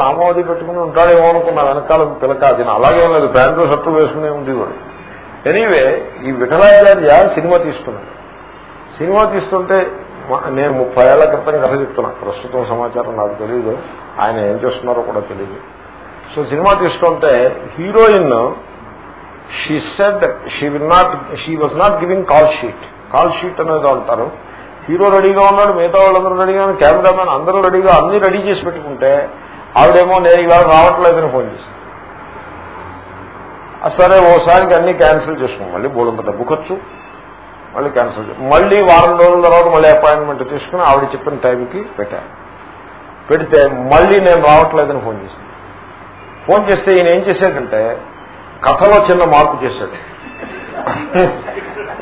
నామోది పెట్టుకుని ఉంటాడేమో అనుకున్నా వెనకాల పిలక అది అలాగే లేదు ప్యాంటు షర్టు వేసుకునే ఉండేవాడు. ఎనీవే ఈ విఠలాచార్య సినిమా తీస్తున్నాడు. సినిమా తీస్తుంటే నేను ముప్పై ఏళ్ళ క్రితం కథ చెప్తున్నా. ప్రస్తుతం సమాచారం నాకు తెలియదు ఆయన ఏం చేస్తున్నారో కూడా తెలియదు సో సినిమా తీసుకుంటే heroine she said she will not she was not giving call sheet call sheet అనేది అంటారు. హీరో రెడీగా ఉన్నాడు మిగతా వాళ్ళందరూ రెడీగా కెమెరామెన్ అందరూ రెడీగా అన్ని రెడీ చేసి పెట్టుకుంటే ఆవిడేమో నేను ఇవాళ రావట్లేదని ఫోన్ చేసింది. సరే ఓసారికి అన్ని క్యాన్సిల్ చేసుకో మళ్ళీ బోలంత డబ్బు ఖర్చు. మళ్ళీ క్యాన్సిల్ చేసి మళ్ళీ వారం రోజుల తర్వాత మళ్ళీ అపాయింట్మెంట్ తీసుకుని ఆవిడ చెప్పిన టైంకి పెట్టాను పెడితే మళ్ళీ నేను రావట్లేదని ఫోన్ చేసింది. ఫోన్ చేస్తే ఈయన ఏం చేశాడంటే కథలో చిన్న మార్పు చేశాడు.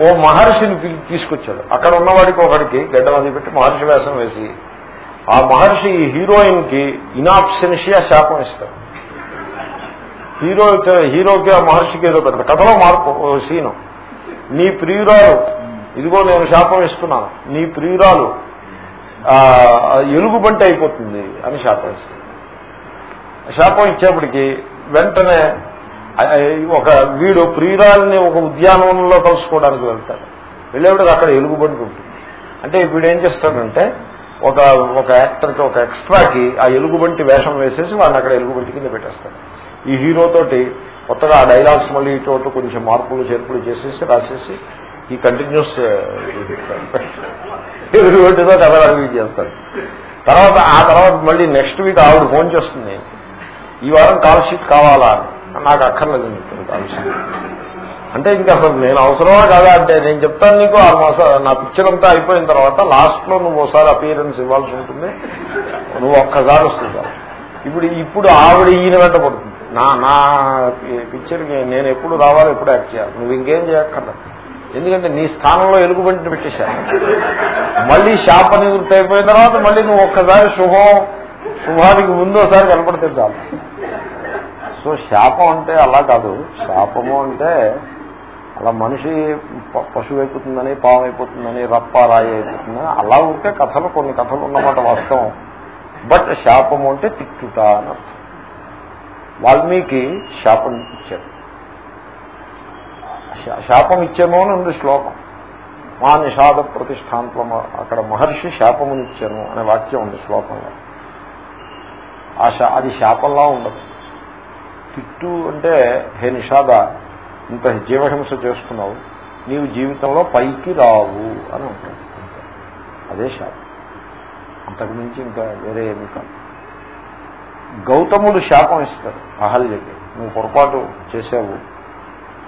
ఓ మహర్షిని తీసుకొచ్చాడు. అక్కడ ఉన్నవాడికి ఒకడికి గడ్డ అది పెట్టి మహర్షి వేషం వేసి ఆ మహర్షి ఈ హీరోయిన్కి ఇనాప్సెన్షియా శాపం ఇస్తారు హీరో హీరోకి ఆ మహర్షికి ఏదో పెద్ద కథలో మార్పు ఓ సీను. నీ ప్రియురాలు ఇదిగో నేను శాపం ఇస్తున్నాను. నీ ప్రియురాలు ఎలుగుబంటి అయిపోతుంది అని శాపం ఇస్తాడు. శాపం ఇచ్చేప్పటికి వెంటనే ఒక వీడు ప్రియురాల్ని ఒక ఉద్యానవనంలో కలుసుకోవడానికి వెళ్తాడు. వెళ్ళేవాడికి అక్కడ ఎలుగుబంటి ఉంటుంది. అంటే వీడు ఏం చేస్తాడంటే ఒక ఒక యాక్టర్కి ఒక ఎక్స్ట్రాకి ఆ ఎలుగుబంటి వేషం వేసేసి వాడిని అక్కడ ఎలుగుబంటి కింద పెట్టేస్తాడు ఈ హీరోతోటి కొత్తగా ఆ డైలాగ్స్ మళ్ళీ ఇటు కొంచెం మార్పులు చేర్పులు చేసేసి రాసేసి ఈ కంటిన్యూస్ ఎలుగుబంటితో కథ అడిగి చేస్తాడు తర్వాత ఆ తర్వాత మళ్ళీ నెక్స్ట్ వీక్ ఆవిడ ఫోన్ చేస్తుంది. ఈ వారం కాల్ షీట్ కావాలా? అని నాకు అక్కర్లేదు చెప్తుంది కాల్ షీట్. అంటే ఇంకా అసలు నేను అవసరమా కాదా అంటే నేను చెప్తాను నీకు ఆ మాస నా పిక్చర్ అంతా అయిపోయిన తర్వాత లాస్ట్లో నువ్వు ఒకసారి అపియరెన్స్ ఇవ్వాల్సి ఉంటుంది. నువ్వు ఒక్కసారి వస్తుంటావు ఇప్పుడు ఇప్పుడు ఆవిడ ఈయన వెంట పడుతుంది. నా నా పిక్చర్కి నేను ఎప్పుడు రావాలో ఎప్పుడు యాక్ట్ చేయాలి. నువ్వు ఇంకేం చేయక్కర్లేదు. ఎందుకంటే నీ స్థానంలో ఎలుగుబంటిని పెట్టేశాను మళ్ళీ శాప నివృత్తి అయిపోయిన తర్వాత మళ్ళీ నువ్వు ఒక్కసారి శుభం శుభానికి ముందు ఒకసారి కనపడితే చాలు. సో శాపం అంటే అలా కాదు. శాపము అంటే అలా మనిషి ప- పశువు అయిపోతుందని పాము అయిపోతుందని రప్ప రాయి అయిపోతుందని అలా ఉంటే కథలు కొన్ని కథలు ఉన్నమాట వాస్తవం. బట్ శాపము అంటే తిట్టుట అని అర్థం. వాల్మీకి శాపం ఇచ్చారు శా- శాపం ఇచ్చామో అని ఉంది శ్లోకం. మా నిషాద ప్రతిష్టాంతం అక్కడ మహర్షి శాపమునిచ్చాను అనే వాక్యం ఉంది శ్లోకంలో. ఆ శా- అది శాపంలా ఉండదు. తిట్టు అంటే హే నిషాద ఇంత జీవహింస చేసుకున్నావు నీవు జీవితంలో పైకి రావు అని ఉంటుంది అదే శాపం. అంతకుమించి ఇంకా వేరే ఏమీ కాదు. గౌతముడు శాపం ఇస్తాడు అహల్యకి. నువ్వు పొరపాటు చేసావు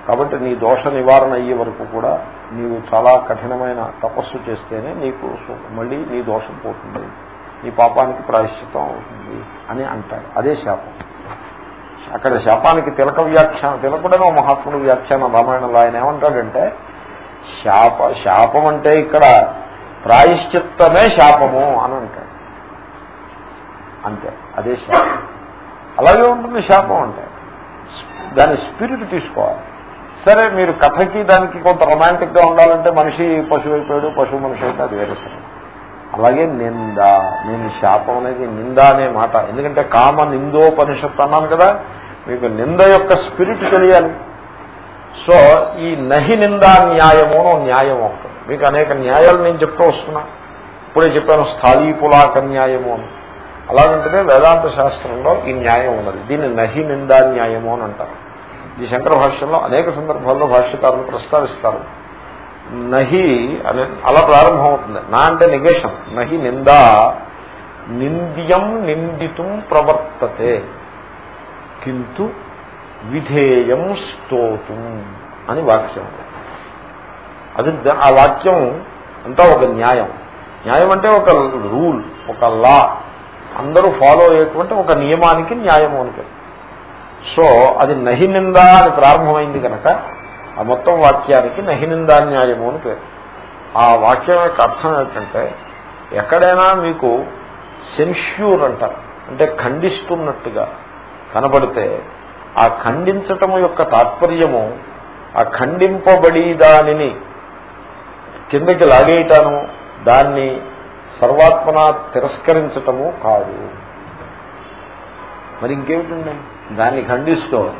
కాబట్టి నీ దోష నివారణ అయ్యే వరకు కూడా నీవు చాలా కఠినమైన తపస్సు చేస్తేనే నీకు మళ్ళీ నీ దోషం పోతుంది. నీ పాపానికి ప్రాయశ్చితం అవుతుంది అని అంటాడు అదే శాపం. అక్కడ శాపానికి తిలక వ్యాఖ్యానం తిలకుడనో మహాత్ముడు వ్యాఖ్యానం రామాయణంలో. ఆయన ఏమంటాడంటే శాప శాపం అంటే ఇక్కడ ప్రాయశ్చిత్తమే శాపము అని అంటాడు. అంతే అదే శాపం. అలాగే ఉంటుంది శాపం అంటే. దాని స్పిరిట్ తీసుకోవాలి. సరే మీరు కథకి దానికి కొంత రొమాంటిక్గా ఉండాలంటే మనిషి పశువు అయిపోయాడు పశువు మనిషి అయితే అది వేరే సరే. అలాగే నింద నేను శాపం అనేది నింద అనే మాట. ఎందుకంటే కామ నిందోపనిషత్తు అన్నాను కదా మీకు నింద యొక్క స్పిరిట్ తెలియాలి. సో ఈ నహి నిందా న్యాయము న్యాయం ఉంటుంది మీకు అనేక న్యాయాలు నేను చెప్తూ వస్తున్నా. ఇప్పుడే చెప్పాను స్థాళీపులాక న్యాయము అని. అలాగంటే వేదాంత శాస్త్రంలో ఈ న్యాయం ఉన్నది. దీన్ని నహి నిందా న్యాయము అని అంటారు. ఈ శంకర భాష్యంలో అనేక సందర్భాల్లో భాష్యకారులు ప్రస్తావిస్తారు. నహి అనే అలా ప్రారంభమవుతుంది. నా అంటే నిగేషన్. నహి నిందా నింద్యం నిందితం ప్రవర్తతే. కింటు విధేయం స్తోతుం అని వాక్యం. అది ఆ వాక్యం అంతా ఒక న్యాయం. న్యాయం అంటే ఒక రూల్ ఒక లా. అందరూ ఫాలో అయ్యేటువంటి ఒక నియమానికి న్యాయం అని సో అది నహినిందా అని ప్రారంభమైంది కనుక ఆ మొత్తం వాక్యానికి నహినిందా న్యాయము అని పేరు. ఆ వాక్యం యొక్క అర్థం ఏంటంటే ఎక్కడైనా మీకు సెన్ష్యూర్ అంటారు అంటే ఖండిస్తున్నట్టుగా. కనబడితే ఆ ఖండించటము యొక్క తాత్పర్యము ఆ ఖండింపబడి దానిని కిందకి లాగేయటాను దాన్ని సర్వాత్మన తిరస్కరించటము కాదు. మరి ఇంకేమిటండి? దాన్ని ఖండిస్తూ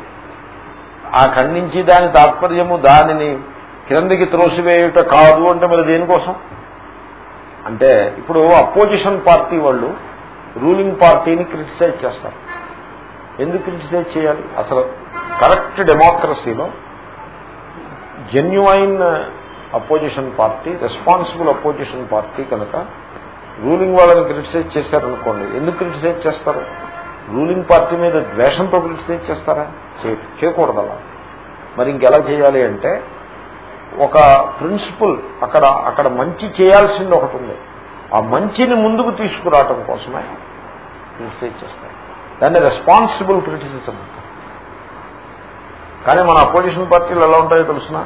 ఆ ఖండించి దాని తాత్పర్యము దానిని క్రిందికి త్రోసివేయుట కాదు అంటే మరి దేనికోసం? అంటే ఇప్పుడు అపోజిషన్ పార్టీ వాళ్ళు రూలింగ్ పార్టీని క్రిటిసైజ్ చేస్తారు. ఎందుకు క్రిటిసైజ్ చేయాలి? అసలు కరెక్ట్ డెమోక్రసీలో genuine opposition party responsible opposition party కనుక రూలింగ్ వాళ్ళని క్రిటిసైజ్ చేశారనుకోండి ఎందుకు క్రిటిసైజ్ చేస్తారు? రూలింగ్ పార్టీ మీద ద్వేషంతో క్రిటిసైజ్ చేస్తారా? చేయకూడదు అలా మరి ఇంకెలా చేయాలి అంటే ఒక ప్రిన్సిపల్ అక్కడ అక్కడ మంచి చేయాల్సింది ఒకటి ఉంది. ఆ మంచిని ముందుకు తీసుకురావటం కోసమే క్రిటిసైజ్ చేస్తారు. దాన్ని రెస్పాన్సిబుల్ క్రిటిసిజం. కానీ మన అపోజిషన్ పార్టీలు ఎలా ఉంటాయో తెలుసిన?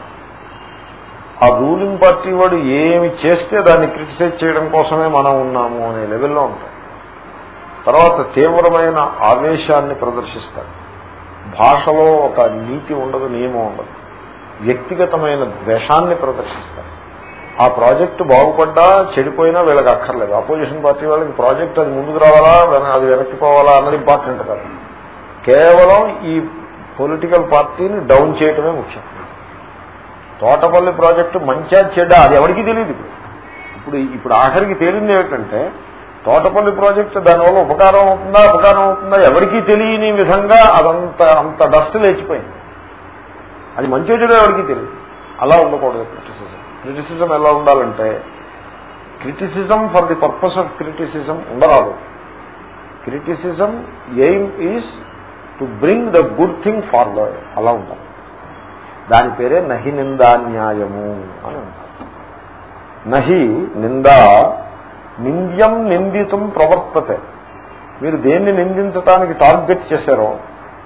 ఆ రూలింగ్ పార్టీ వాడు ఏమి చేస్తే దాన్ని క్రిటిసైజ్ చేయడం కోసమే మనం ఉన్నాము అనే లెవెల్లో ఉంటాయి. తర్వాత తీవ్రమైన ఆవేశాన్ని ప్రదర్శిస్తారు. భాషలో ఒక నీతి ఉండదు నియమం ఉండదు. వ్యక్తిగతమైన ద్వేషాన్ని ప్రదర్శిస్తారు. ఆ ప్రాజెక్టు బాగుపడ్డా చెడిపోయినా వీళ్ళకి అక్కర్లేదు. అపోజిషన్ పార్టీ వాళ్ళకి ప్రాజెక్ట్ అది ముందుకు రావాలా అది వెనక్కి పోవాలా అన్నది ఇంపార్టెంట్ కాదు. కేవలం ఈ పొలిటికల్ పార్టీని డౌన్ చేయటమే ముఖ్యం. తోటపల్లి ప్రాజెక్టు మంచిగా చెడ్డ అది ఎవరికి తెలియదు ఇప్పుడు ఇప్పుడు ఆఖరికి తేలింది ఏమిటంటే తోటపల్లి ప్రాజెక్టు దానివల్ల ఉపకారం అవుతుందా ఉపకారం అవుతుందా ఎవరికీ తెలియని విధంగా అదంత అంత డస్ట్ లేచిపోయింది. అది మంచి చెడు ఎవరికి తెలియదు అలా ఉండకూడదు క్రిటిసిజం. క్రిటిసిజం ఎలా ఉండాలంటే criticism for the purpose of criticism ఉండరాదు. Criticism aim is to bring the good thing forward. అలా ఉండాలి. దాని పేరే నహి నిందా న్యాయము అని నహి నిందా నింద్యం నిందితం ప్రవర్తతే. మీరు దేన్ని నిందించడానికి టార్గెట్ చేశారో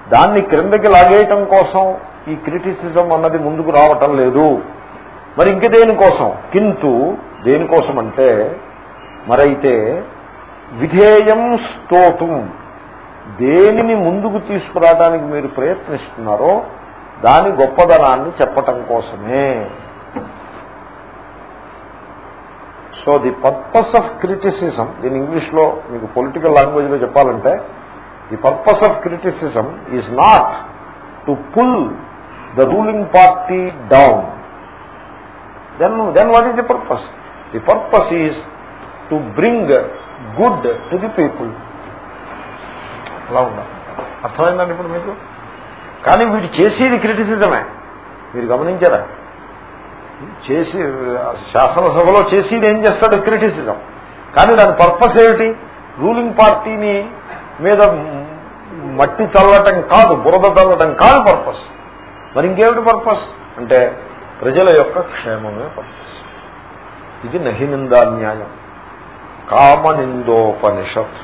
దాన్ని క్రిందకి లాగేయటం కోసం ఈ క్రిటిసిజం అన్నది ముందుకు రావటం లేదు. మరి ఇంక దేనికోసం కింటు దేనికోసం అంటే మరైతే విధేయం స్తోతుం. దేనిని ముందుకు తీసుకురావడానికి మీరు ప్రయత్నిస్తున్నారో దాని గొప్పదనాన్ని చెప్పటం కోసమే. So the purpose of criticism దీని ఇంగ్లీష్లో మీకు పొలిటికల్ లాంగ్వేజ్లో చెప్పాలంటే the purpose of criticism is not to pull the ruling party down then then what is the purpose the purpose is to bring good to the people అలా ఉండాలి అర్థమైందండి ఇప్పుడు మీకు? కానీ వీడు చేసేది క్రిటిసిజమే. మీరు గమనించారా? చేసి శాసనసభలో చేసేది ఏం చేస్తాడు? క్రిటిసిజం. కానీ దాని పర్పస్ ఏమిటి? రూలింగ్ పార్టీని మీద మట్టి చల్లటం కాదు బురద చల్లటం కాదు పర్పస్ మరి ఇంకేమిటి పర్పస్ అంటే ప్రజల యొక్క క్షేమమే పర్పస్ ఇది నహినిందాన్యాయం కామనిందోపనిషత్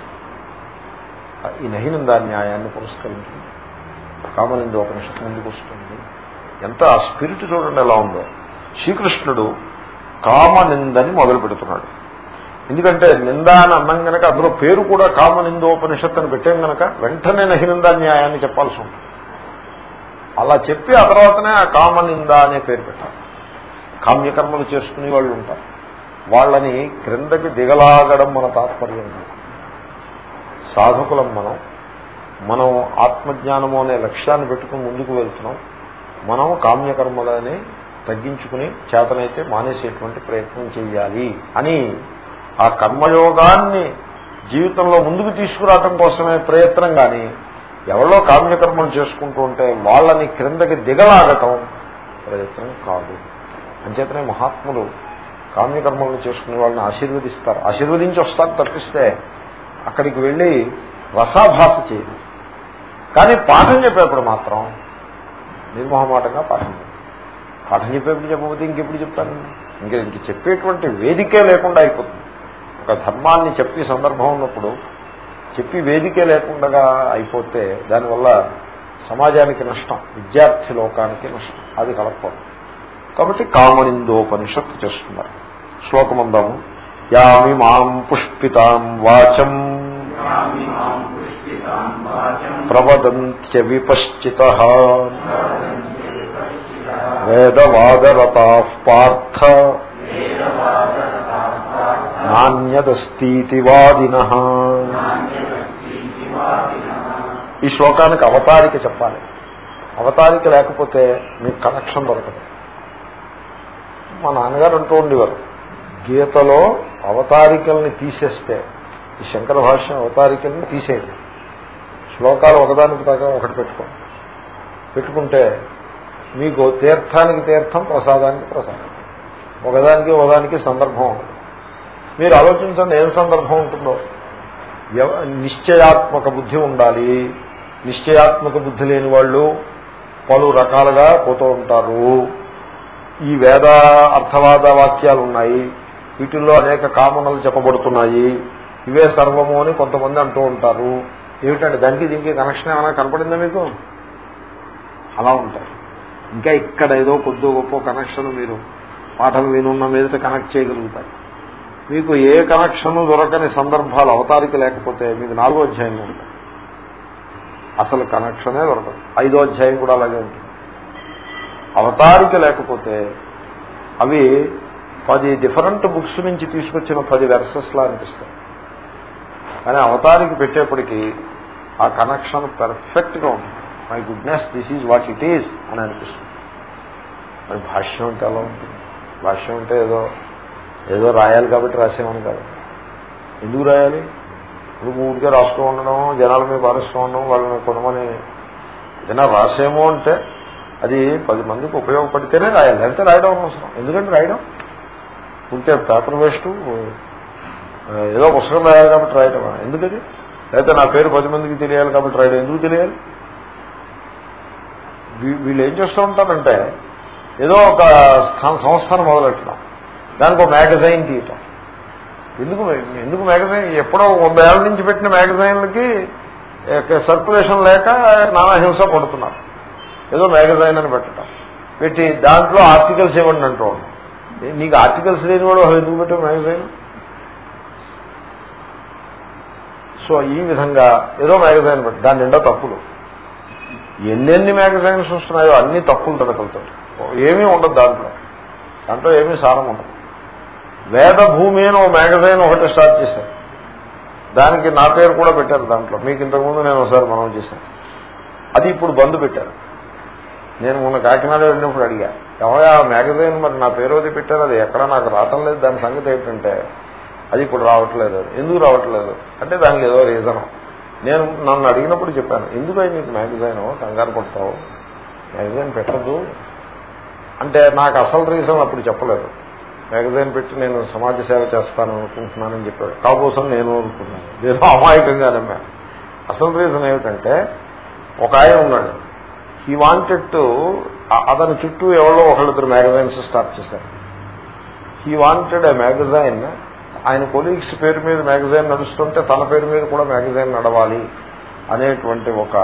ఈ నహినిందాన్యాయాన్ని పురస్కరించింది. కామనిందోపనిషత్ ముందుకు వస్తుంది? ఎంత ఆ స్పిరిట్ చూడండి ఎలా ఉందో. శ్రీకృష్ణుడు కామనిందని మొదలు పెడుతున్నాడు. ఎందుకంటే నింద అని అన్నం గనక అందులో పేరు కూడా కామనిందోపనిషత్ అని పెట్టాం గనక వెంటనే నహినింద న్యాయాన్ని చెప్పాల్సి ఉంటుంది. అలా చెప్పి ఆ తర్వాతనే ఆ కామనింద అనే పేరు పెట్టాలి కామ్యకర్మలు చేసుకునే వాళ్ళు ఉంటారు. వాళ్ళని క్రిందకి దిగలాగడం మన తాత్పర్యం. సాధకులం మనం. మనం ఆత్మజ్ఞానము అనే లక్ష్యాన్ని పెట్టుకుని ముందుకు వెళ్తున్నాం. మనం కామ్యకర్మలని తగ్గించుకుని చేతనైతే మానేసేటువంటి ప్రయత్నం చేయాలి అని ఆ కర్మయోగాన్ని జీవితంలో ముందుకు తీసుకురావటం కోసమే ప్రయత్నం కానీ ఎవరో కామ్యకర్మలు చేసుకుంటూ ఉంటే వాళ్ళని క్రిందకి దిగలాగటం ప్రయత్నం కాదు. అంచేతనే మహాత్ములు కామ్యకర్మలను చేసుకునే వాళ్ళని ఆశీర్వదిస్తారు. ఆశీర్వదించి వస్తారు తప్పిస్తే అక్కడికి వెళ్ళి రసాభాస చేయదు కానీ పాఠం చెప్పేప్పుడు మాత్రం నిర్మోహమాటంగా పాఠం పాఠం చెప్పేప్పుడు చెప్పకపోతే ఇంకెప్పుడు చెప్తాను ఇంకా ఇంక చెప్పేటువంటి వేదికే లేకుండా అయిపోతుంది. ఒక ధర్మాన్ని చెప్పే సందర్భం ఉన్నప్పుడు చెప్పి వేదికే లేకుండా అయిపోతే దానివల్ల సమాజానికి నష్టం విద్యార్థి లోకానికి నష్టం. అది కలపకూడదు కాబట్టి కామనిందోపనిషత్తు చేస్తున్నారు. శ్లోకమందాము. యామి మాం పుష్పితాం వాచం ప్రవదంత్య విపశ్చిత వేదవాదరత పార్థ నాణ్యదస్తీతి వాదిన ఈ శ్లోకానికి అవతారిక చెప్పాలి. అవతారిక లేకపోతే మీకు కనెక్షన్ దొరకదు. మా నాన్నగారు అంటూ ఉండేవారు గీతలో అవతారికల్ని తీసేస్తే ఈ శంకర భాష అవతారికల్ని తీసేయండి. శ్లోకాలు ఒకదానికి దాకా ఒకటి పెట్టుకోండి. పెట్టుకుంటే మీకు తీర్థానికి తీర్థం ప్రసాదానికి ప్రసాదం. ఒకదానికి ఒకదానికి సందర్భం ఉంటుంది. మీరు ఆలోచించండి ఏం సందర్భం ఉంటుందో. నిశ్చయాత్మక బుద్ధి ఉండాలి. నిశ్చయాత్మక బుద్ధి లేని వాళ్ళు పలు రకాలుగా పోతూ ఉంటారు. ఈ వేద అర్థవాద వాక్యాలు ఉన్నాయి వీటిల్లో అనేక కామనలు చెప్పబడుతున్నాయి. ఇవే సర్వము అని కొంతమంది అంటూ ఉంటారు. ఏమిటంటే దానికి దీనికి కనెక్షన్ ఏమైనా కనపడిందా మీకు? అలా ఉంటాయి ఇంకా ఇక్కడ ఏదో కొద్దో గొప్ప కనెక్షన్ మీరు పాఠం వినున్న మీద కనెక్ట్ చేయగలుగుతారు. మీకు ఏ కనెక్షన్ దొరకని సందర్భాలు అవతారిక లేకపోతే మీకు నాలుగో అధ్యాయంలో ఉంటాయి. అసలు కనెక్షనే దొరకదు. ఐదో అధ్యాయం కూడా అలాగే ఉంటుంది. అవతారిక లేకపోతే అవి పది డిఫరెంట్ బుక్స్ నుంచి తీసుకొచ్చిన పది వెర్సెస్లా అనిపిస్తాయి. కానీ అవతారికి పెట్టేప్పటికీ ఆ కనెక్షన్ పెర్ఫెక్ట్గా ఉంటుంది. My goodness this is what it is అని అనిపిస్తుంది. మరి భాష్యం అంటే ఎలా ఉంటుంది. భాష్యం అంటే ఏదో ఏదో రాయాలి కాబట్టి రాసేమని కాదు. ఎందుకు రాయాలి? ఇప్పుడు ఊరికే రాస్తూ ఉండడం జనాల మీద పారిస్తూ ఉండడం వాళ్ళని కొనమని ఏదైనా రాసేమో అంటే అది పది మందికి ఉపయోగపడితేనే రాయాలి. లేకపోతే రాయడం అవసరం. ఎందుకంటే రాయడం ఉంటే పేపర్ వేస్ట్ ఏదో పుస్తకం రాయాలి కాబట్టి రాయడం ఎందుకది? లేకపోతే నా పేరు పది మందికి తెలియాలి కాబట్టి రాయడం ఎందుకు తెలియాలి? వీళ్ళు ఏం చేస్తూ ఉంటారంటే ఏదో ఒక సంస్థను మొదలెట్టడం. దానికి ఒక మ్యాగజైన్ తీయటం. ఎందుకు ఎందుకు మ్యాగజైన్? ఎప్పుడో వంద ఏళ్ళ నుంచి పెట్టిన మ్యాగజైన్లకి సర్క్యులేషన్ లేక నానా హింస పడుతున్నారు. ఏదో మ్యాగజైన్ అని పెట్టడం పెట్టి దాంట్లో ఆర్టికల్స్ ఇవ్వండి అంటూ నీకు ఆర్టికల్స్ లేని వాడు ఎందుకు పెట్టావు మ్యాగజైన్? సో ఈ విధంగా ఏదో మ్యాగజైన్ పెట్టి దాని నిండా తప్పులు. ఎన్నెన్ని మ్యాగజైన్స్ వస్తున్నాయో అన్ని తప్పులు తడకలతో ఏమీ ఉండదు దాంట్లో. దాంట్లో ఏమీ సారం ఉండదు. వేద భూమి అని ఓ మ్యాగజైన్ ఒకటి స్టార్ట్ చేశారు. దానికి నా పేరు కూడా పెట్టారు దాంట్లో. మీకు ఇంతకుముందు నేను ఒకసారి మనం చేశాను. అది ఇప్పుడు బంద్ పెట్టారు. నేను మొన్న కాకినాడ వెళ్ళినప్పుడు అడిగా ఎవరా మ్యాగజైన్ మరి నా పేరు అది పెట్టారు? అది ఎక్కడ? నాకు రావటం లేదు. దాని సంగతి ఏంటంటే అది ఇప్పుడు రావట్లేదు ఎందుకు రావట్లేదు? అంటే దానికి ఏదో రీజన్. నేను నన్ను అడిగినప్పుడు చెప్పాను ఎందుకు అయి నీకు మ్యాగజైన్? కంగారు పడతావు. మ్యాగజైన్ పెట్టద్దు. అంటే నాకు అసలు రీజన్ అప్పుడు చెప్పలేదు. మ్యాగజైన్ పెట్టి నేను సమాజ సేవ చేస్తాను అనుకుంటున్నానని చెప్పాడు. కాబోసం నేను అనుకున్నాను. నేను అమాయకంగా నమ్మాను. అసలు రీజన్ ఏమిటంటే ఒక ఆయన ఉన్నాడు. హీ వాంటెడ్ టు అతని చుట్టూ ఎవరో ఒకళ్ళిద్దరు మ్యాగజైన్స్ స్టార్ట్ చేశారు. హీ వాంటెడ్ ఏ మ్యాగజైన్ ఆయన కొలీగ్స్ పేరు మీద మ్యాగజైన్ నడుస్తుంటే తన పేరు మీద కూడా మ్యాగజైన్ నడవాలి అనేటువంటి ఒక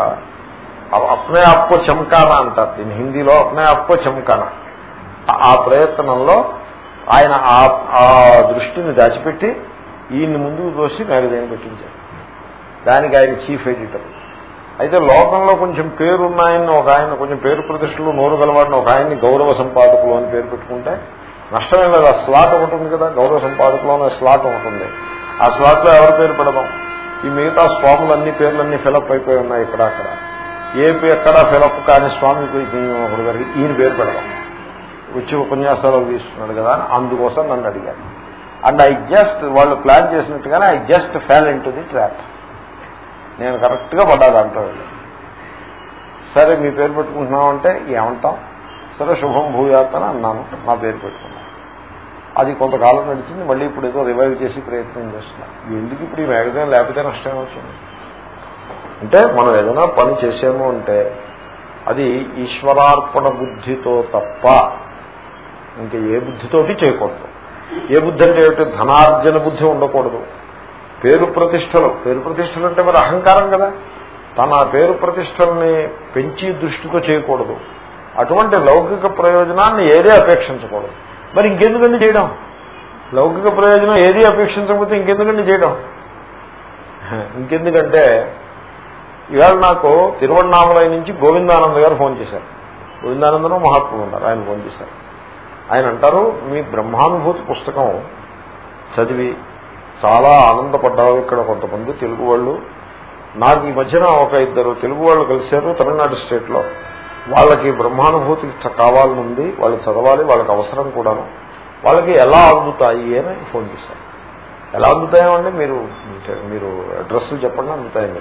అప్నే అప్పో చమకానా అంటారు. దీని హిందీలో అప్నే అప్పో చమకానా. ఆ ప్రయత్నంలో ఆయన ఆ దృష్టిని దాచిపెట్టి ఈయన్ని ముందుకు తోసి మ్యాగజైన్ పెట్టించారు. దానికి ఆయన చీఫ్ ఎడిటర్ అయితే లోకంలో కొంచెం పేరున్నాయని ఒక ఆయన కొంచెం పేరు ప్రతిష్టలు నోరు గలవాడిని ఒక ఆయన్ని గౌరవ సంపాదకులు అని పేరు పెట్టుకుంటే నష్టమే లేదు. ఆ స్లాట్ ఒకటి ఉంది కదా గౌరవ సంపాదకులు స్లాట్ ఒకటి ఉంది. ఆ స్లాట్లో ఎవరి పేరు పెడదాం? ఈ మిగతా స్వాములన్నీ పేర్లన్నీ ఫిలప్ అయిపోయి ఉన్నాయి ఇక్కడ అక్కడ. ఏపీ ఎక్కడ ఫిలప్ కాని స్వామి ఒకటి జరిగింది ఈయన పేరు పెడదాం. వచ్చి ఉపన్యాసాలు తీసుకున్నాడు కదా అని అందుకోసం నన్ను అడిగారు. అండ్ ఐ జస్ట్ వాళ్ళు plan చేసినట్టుగానే I just fell into the trap నేను కరెక్ట్గా పడ్డా దాంట్లో. సరే మీ పేరు పెట్టుకుంటున్నాం అంటే ఏమంటాం సరే శుభం భూయాత్ అని అన్నాను. నా పేరు పెట్టుకున్నాను అది కొంతకాలం నడిచింది మళ్ళీ ఇప్పుడు ఏదో రివైవ్ చేసి ప్రయత్నం చేస్తున్నాను ఎందుకు ఇప్పుడు ఈ మ్యాగజైన్ లేకపోతే నష్టం వచ్చింది అంటే మనం ఏదైనా పని చేసాము అంటే అది ఈశ్వరార్పణ బుద్ధితో తప్ప ఇంకా ఏ బుద్ధితోటి చేయకూడదు. ఏ బుద్ధి అంటే ఏమిటి? ధనార్జన బుద్ధి ఉండకూడదు. పేరు ప్రతిష్టలు. పేరు ప్రతిష్టలు అంటే మరి అహంకారం కదా. తన పేరు ప్రతిష్టల్ని పెంచి దృష్టితో చేయకూడదు. అటువంటి లౌకిక ప్రయోజనాన్ని ఏదే అపేక్షించకూడదు. మరి ఇంకెందుకండి చేయడం? లౌకిక ప్రయోజనం ఏదీ అపేక్షించకపోతే ఇంకెందుకండి చేయడం? ఇంకెందుకంటే ఇవాళ నాకు తిరువണ്ണామలై నుంచి గోవిందానంద గారు ఫోన్ చేశారు. గోవిందానందను మహాత్ములు ఉన్నారు. ఆయన ఫోన్ చేశారు. ఆయన అంటారు మీ బ్రహ్మానుభూతి పుస్తకం చదివి చాలా ఆనందపడ్డావు ఇక్కడ కొంతమంది తెలుగు వాళ్ళు. నాకు ఈ మధ్యన ఒక ఇద్దరు తెలుగు వాళ్ళు కలిశారు తమిళనాడు స్టేట్లో. వాళ్ళకి బ్రహ్మానుభూతి కావాలనుంది వాళ్ళు చదవాలి వాళ్ళకి అవసరం కూడాను. వాళ్ళకి ఎలా అందుతాయి అని ఫోన్ చేశారు. ఎలా అందుతాయండి మీరు మీరు అడ్రస్లు చెప్పండి అందుతాయని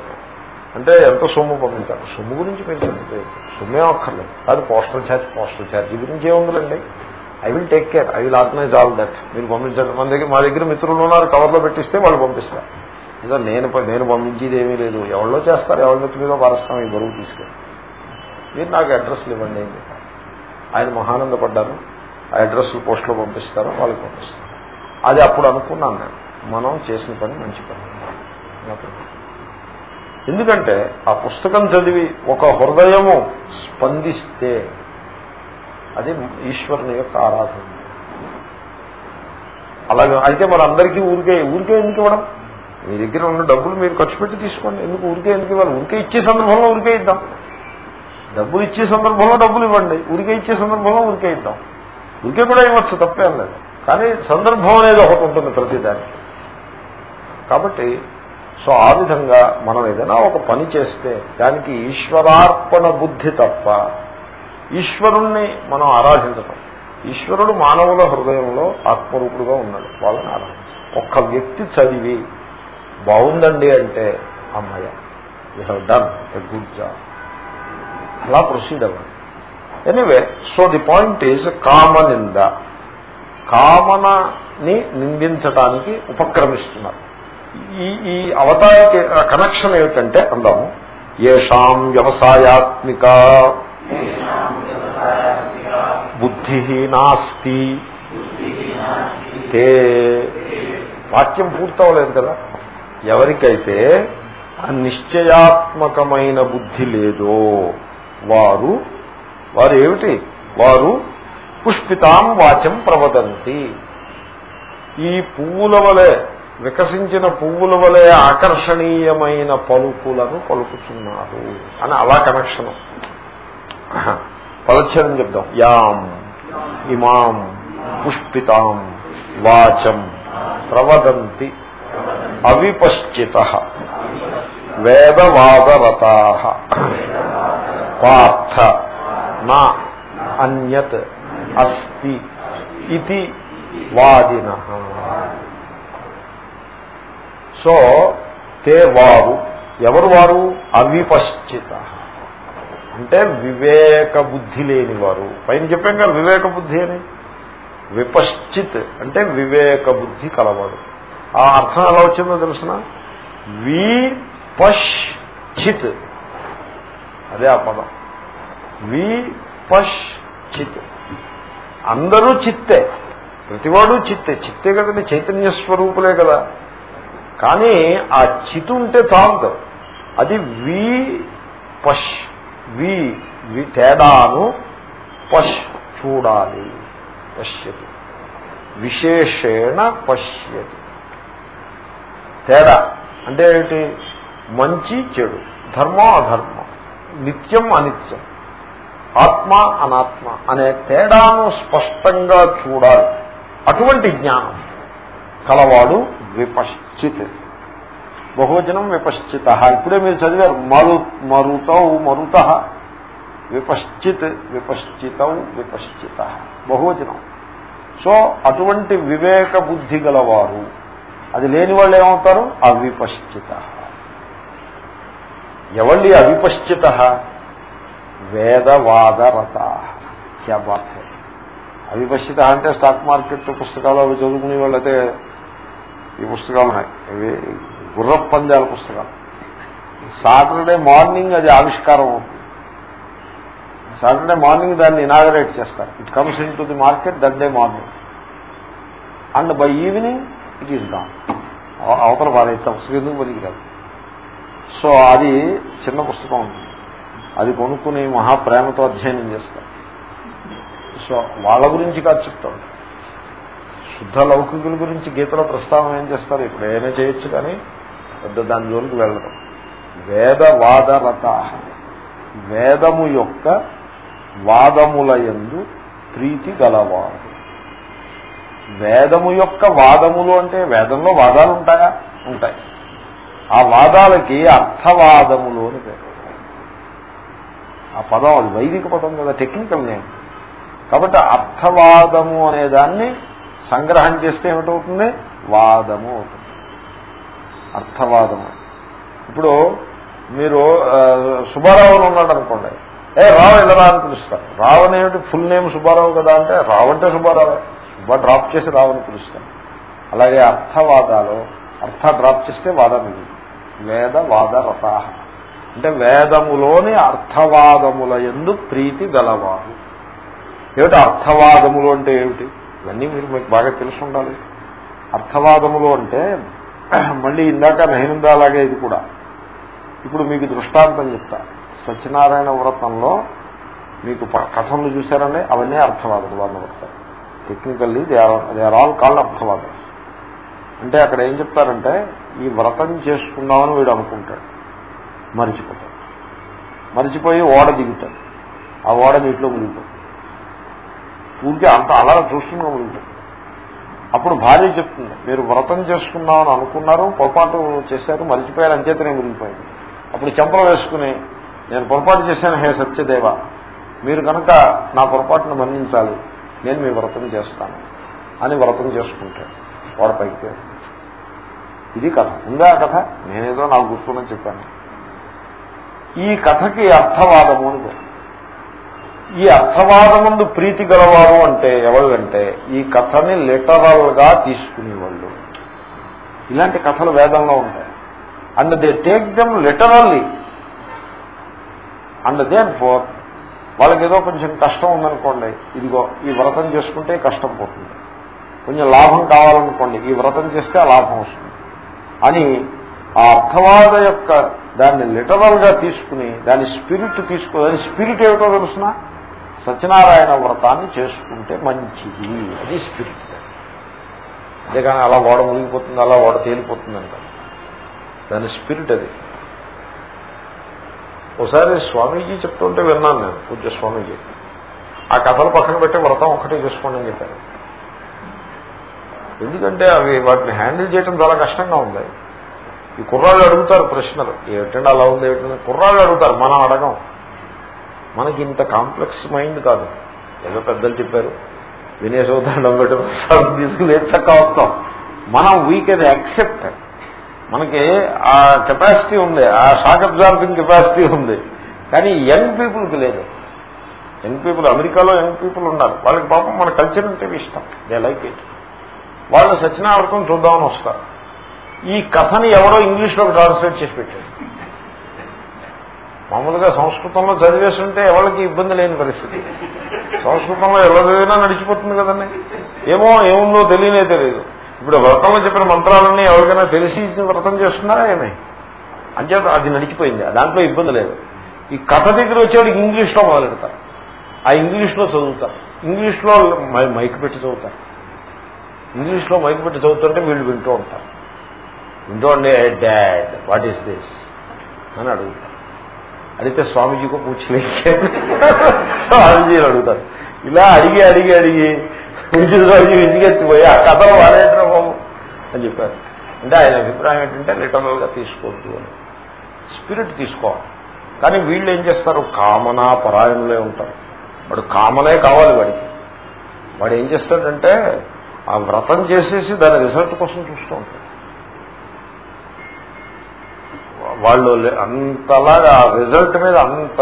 అంటే ఎంత సొమ్ము పంపించారు? సొమ్ము గురించి మీరు చెప్తే సొమ్మే అక్కర్లేదు. అది పోస్టల్ ఛార్జ్ పోస్టల్ ఛార్జీ గురించి ఏముందండి I will take care I will organise all that మీరు పంపించండి. మన దగ్గర మా దగ్గర మిత్రులు ఉన్నారు కవర్లో పెట్టిస్తే వాళ్ళు పంపిస్తారు. ఇదో నేను నేను పంపించేది ఏమీ లేదు. ఎవరిలో చేస్తారు ఎవరి మిత్రులో పరస్తాం ఈ బరువు తీసుకెళ్ళి మీరు నాకు అడ్రస్లు ఇవ్వండి అని ఆయన మహానందపడ్డారు. ఆ అడ్రస్లు పోస్ట్లో పంపిస్తారు వాళ్ళకి పంపిస్తారు. అది అప్పుడు అనుకున్నాను నేను. మనం చేసిన పని మంచి పని. ఎందుకంటే ఆ పుస్తకం చదివి ఒక హృదయము స్పందిస్తే అది ఈశ్వరుని యొక్క ఆరాధన. అలాగే అయితే మరి అందరికీ ఊరికే ఊరికే ఎందుకు ఇవ్వడం? మీ దగ్గర ఉన్న డబ్బులు మీరు ఖర్చు పెట్టి తీసుకోండి. ఎందుకు ఊరికే ఎందుకు ఇవ్వాలి? ఊరికే ఇచ్చే సందర్భంలో ఊరికే ఇద్దాం. డబ్బులు ఇచ్చే సందర్భంలో డబ్బులు ఇవ్వండి. ఊరికే ఇచ్చే సందర్భంలో ఊరికే ఇద్దాం. ఊరికే కూడా ఇవ్వచ్చు తప్పేం లేదు. కానీ సందర్భం అనేది ఒకటి ఉంటుంది ప్రతిదానికి కాబట్టి సో ఆ విధంగా మనం ఏదైనా ఒక పని చేస్తే దానికి ఈశ్వరార్పణ బుద్ధి తప్ప ఈశ్వరుణ్ణి మనం ఆరాధించటం. ఈశ్వరుడు మానవుల హృదయంలో ఆత్మరూపుడుగా ఉన్నాడు. వాళ్ళని ఆరాధించడం ఒక్క వ్యక్తి చదివి బాగుందండి అంటే అమ్మాయ you have done a good job అలా ప్రొసీడ్ అవ్వండి anyway so the point is కామనింద కామనని నిందించటానికి ఉపక్రమిస్తున్నారు. ఈ ఈ అవతారికి కనెక్షన్ ఏమిటంటే అందాము ఏషాం వ్యవసాయాత్మిక బుద్ధి నాస్తి తే వాక్యం పూర్తవలేదు కదా? ఎవరికైతే ఆ నిశ్చయాత్మకమైన బుద్ధి లేదో వారు వారు ఏమిటి? వారు పుష్పితాం వాచం ప్రవదంతి. ఈ పువ్వుల వలె వికసించిన పువ్వుల వలె ఆకర్షణీయమైన పలుకులను పలుకుతున్నారు. అని అలా కనెక్షన్. పదచ్ఛేదం చెప్తాం యాం ఇమాం పుష్పితాం వాచం ప్రవదంతి అవిపశ్చిత వేదవాదరత పార్థ నా అన్యత్ అస్తి ఇది వాదిన. సో తే వారు. ఎవరు వారు? అవిపశ్చిత. అంటే వివేక బుద్ధి లేని వారు. పైన చెప్పాం కదా వివేక బుద్ధి అని. విపశ్చిత్ అంటే వివేక బుద్ధి కలవాడు. ఆ అర్థం ఎలా వచ్చిందో తెలుసిన? విపశ్చిత్. అదే ఆ పదం. విపశ్చిత్. అందరూ చిత్తే. ప్రతివాడు చిత్తే. చిత్తే కదండి చైతన్య స్వరూపులే కదా. కానీ ఆ చితు ఉంటే చాలదు. అది వి పష్ వి వి తేడాను పశ్ చూడాలి. పశ్యతి. విశేషేణ పశ్యతి. తేడా అంటే ఏమిటి? మంచి చెడు. ధర్మం అధర్మం. నిత్యం అనిత్యం. ఆత్మ అనాత్మ అనే తేడాను స్పష్టంగా చూడాలి. అటువంటి జ్ఞానం. కలవాడు విపశ్చిత్. బహువచనం విపశ్చిత. ఇప్పుడే మీరు చదివారు మరు మరుతౌ మరుత. విపశ్చిత్ విపశ్చితౌ విపశ్చిత. బహువచనం. సో అటువంటి వివేక బుద్ధి గలవారు అది లేని వాళ్ళు ఏమవుతారు? అవిపశ్చిత. ఎవళ్ళి అవిపశ్చిత? వేదవాదరత. క్యాబాత్ అవిపశ్చిత అంటే స్టాక్ మార్కెట్ పుస్తకాలు అవి చదువుకునే వాళ్ళైతే ఈ పుస్తకాలు ఉన్నాయి. గుర్రపందాల పుస్తకాలు సాటర్డే మార్నింగ్ అది ఆవిష్కారం అవుతుంది. సాటర్డే మార్నింగ్ దాన్ని ఇనాగరేట్ చేస్తారు. It comes into the market that day morning and by evening it is done అవతల పారేస్తే పుస్తకం ఎందుకు పనికిరాదు సో అది చిన్న పుస్తకం ఉంటుంది అది కొనుక్కుని మహాప్రేమతో అధ్యయనం చేస్తారు. సో వాళ్ళ గురించి కాదు చెప్తాం శుద్ధ లౌకికుల గురించి గీతలో ప్రస్తావన ఏం చేస్తారు? ఇప్పుడు ఏమైనా చేయొచ్చు కానీ పెద్ద దాని జోలికి వెళ్ళడం వేదవాదరత వేదము యొక్క వాదముల ఎందు ప్రీతి గలవాడు. వేదము యొక్క వాదములు అంటే వేదంలో వాదాలు ఉంటాయా ఉంటాయి. ఆ వాదాలకి అర్థవాదములు అని పేరు. ఆ పదం అది వైదిక పదం కదా టెక్నికల్ నేమ్. కాబట్టి అర్థవాదము అనే దాన్ని సంగ్రహం చేస్తే ఏమిటవుతుంది? వాదము అవుతుంది. అర్థవాదము ఇప్పుడు మీరు సుబ్బారావు ఉన్నాడు అనుకోండి ఏ రావు ఇలా అని పిలుస్తారు. రావు అనేమిటి ఫుల్ నేమ్ సుబ్బారావు కదా అంటే రావంటే సుబ్బారావు. సుబ్బా డ్రాప్ చేసి రావని పిలుస్తాను అలాగే అర్థవాదాలు అర్థ డ్రాప్ చేస్తే వాదం ఇది వేద వాద రథ. అంటే వేదములోని అర్థవాదముల ఎందు ప్రీతి గలవారు. ఏమిటి? అర్థవాదములు అంటే ఏమిటి? ఇవన్నీ మీరు మీకు బాగా తెలుసు ఉండాలి. అర్థవాదములు అంటే మళ్ళీ ఇందాక నహినందాలాగే ఇది కూడా. ఇప్పుడు మీకు దృష్టాంతం చెప్తా. సత్యనారాయణ వ్రతంలో మీకు కథలు చూశారండి అవన్నీ అర్థవాదులు వాళ్ళు వస్తారు technically they are they all called అర్థవాదర్స్ అంటే అక్కడ ఏం చెప్తారంటే ఈ వ్రతం చేసుకుందామని వీడు అనుకుంటాడు. మరిచిపోతాడు. మరిచిపోయి ఓడ దిగుతాడు. ఆ ఓడ నీటిలో మునిగిపోతుంది. ఊరికే అంత అలా చూస్తున్నా మునిగిపోతుంది. అప్పుడు భార్య చెప్తుంది మీరు వ్రతం చేసుకుందామని అనుకున్నారు పొరపాటు చేశారు మరిచిపోయారు అంచేతనే గురిపోయింది అప్పుడు చెంపలు వేసుకుని నేను పొరపాటు చేశాను హే సత్యదేవ మీరు కనుక నా పొరపాటును మన్నించాలి నేను మీ వ్రతం చేస్తాను. అని వ్రతం చేసుకుంటాడు వాడు పైకి ఇది కథ. ఉందా కథ? నేనేదో నాకు గుర్తున్నది చెప్పాను. ఈ కథకి అర్థవాదము అని ఈ అర్థవాదముందు ప్రీతి గలవారు అంటే ఎవరంటే ఈ కథని లిటరల్గా తీసుకునేవాళ్ళు. ఇలాంటి కథలు వేదంలో ఉంటాయి. And they take them literally and then for వాళ్ళకి ఏదో కొంచెం కష్టం ఉందనుకోండి. ఇదిగో ఈ వ్రతం చేసుకుంటే కష్టం పోతుంది. కొంచెం లాభం కావాలనుకోండి ఈ వ్రతం చేస్తే ఆ లాభం వస్తుంది. అని ఆ అర్థవాద యొక్క దాన్ని లిటరల్గా తీసుకుని దాని స్పిరిట్ తీసుకో దాని స్పిరిట్ ఏమిటో తెలుసిన? సత్యనారాయణ వ్రతాన్ని చేసుకుంటే మంచిది అది స్పిరిట్ అంతేగాని అలా ఓడ మునిగిపోతుంది అలా ఓడ తేలిపోతుంది అంట. దాని స్పిరిట్ అది. ఒకసారి స్వామీజీ చెప్తుంటే విన్నాను నేను పూజ్య స్వామీజీ. ఆ కథలు పక్కన పెట్టి వ్రతం ఒక్కటే చేసుకోండి అని చెప్పారు. ఎందుకంటే అవి వాటిని హ్యాండిల్ చేయడం చాలా కష్టంగా ఉంది. ఈ కుర్రాళ్ళు అడుగుతారు ప్రశ్నలు ఏమిటంటే అలా ఉంది? ఏమిటంటే కుర్రాళ్ళు అడుగుతారు మనం అడగం. మనకి ఇంత కాంప్లెక్స్ మైండ్ కాదు. ఏదో పెద్దలు చెప్పారు. వినేసో దండం పెట్టడం తీసుకుని చక్క వస్తాం మనం వీ కెన్ యాక్సెప్ట్ మనకి ఆ కెపాసిటీ ఉంది. ఆ షాక్ అబ్జార్బింగ్ కెపాసిటీ ఉంది. కానీ యంగ్ పీపుల్కి లేదు. యంగ్ పీపుల్ అమెరికాలో యంగ్ పీపుల్ ఉన్నారు. వాళ్ళకి పాపం మన కల్చర్ అంటే ఇష్టం. దే లైక్ ఇట్ వాళ్ళు సత్యనారాయణ చూద్దామని వస్తారు. ఈ కథని ఎవరో ఇంగ్లీష్లో ట్రాన్స్లేట్ చేసి పెట్టారు. మామూలుగా సంస్కృతంలో చదివేస్తుంటే ఎవరికి ఇబ్బంది లేని పరిస్థితి. సంస్కృతంలో ఎవరిదైనా నడిచిపోతుంది కదండి. ఏమో ఏముందో తెలియనే తెలియదు. ఇప్పుడు వ్రతంలో చెప్పిన మంత్రాలన్నీ ఎవరికైనా తెలిసి వ్రతం చేస్తున్నారా ఏమే? అంచేత అది నడిచిపోయింది. దాంట్లో ఇబ్బంది లేదు. ఈ కథ దగ్గర వచ్చేవాడికి ఇంగ్లీష్లో మొదలెడతారు. ఆ ఇంగ్లీష్లో చదువుతారు. ఇంగ్లీష్లో మైక్ పెట్టి చదువుతారు. ఇంగ్లీష్లో మైక్ పెట్టి చదువుతుంటే వీళ్ళు వింటూ ఉంటారు. వింటూ ఉండే డాడ్ వాట్ ఈస్ దిస్ అని అడుగుతారు. అడిగితే స్వామీజీకో పూచలేకే స్వామీజీ అడుగుతారు. ఇలా అడిగి అడిగి అడిగి పూజ స్వామీజీ విసిగెత్తిపోయి ఆ కథలో వాడేట్రా బాబు? అని చెప్పారు. అంటే ఆయన అభిప్రాయం ఏంటంటే లిటరల్గా తీసుకోవద్దు అని. స్పిరిట్ తీసుకోవాలి. కానీ వీళ్ళు ఏం చేస్తారు? కామనా పరాయణలే ఉంటారు. వాడు కామనే కావాలి వాడికి. వాడు ఏం చేస్తాడంటే ఆ వ్రతం చేసేసి దాని రిజల్ట్ కోసం చూస్తూ ఉంటాడు. వాళ్ళు అంతలాగా ఆ రిజల్ట్ మీద అంత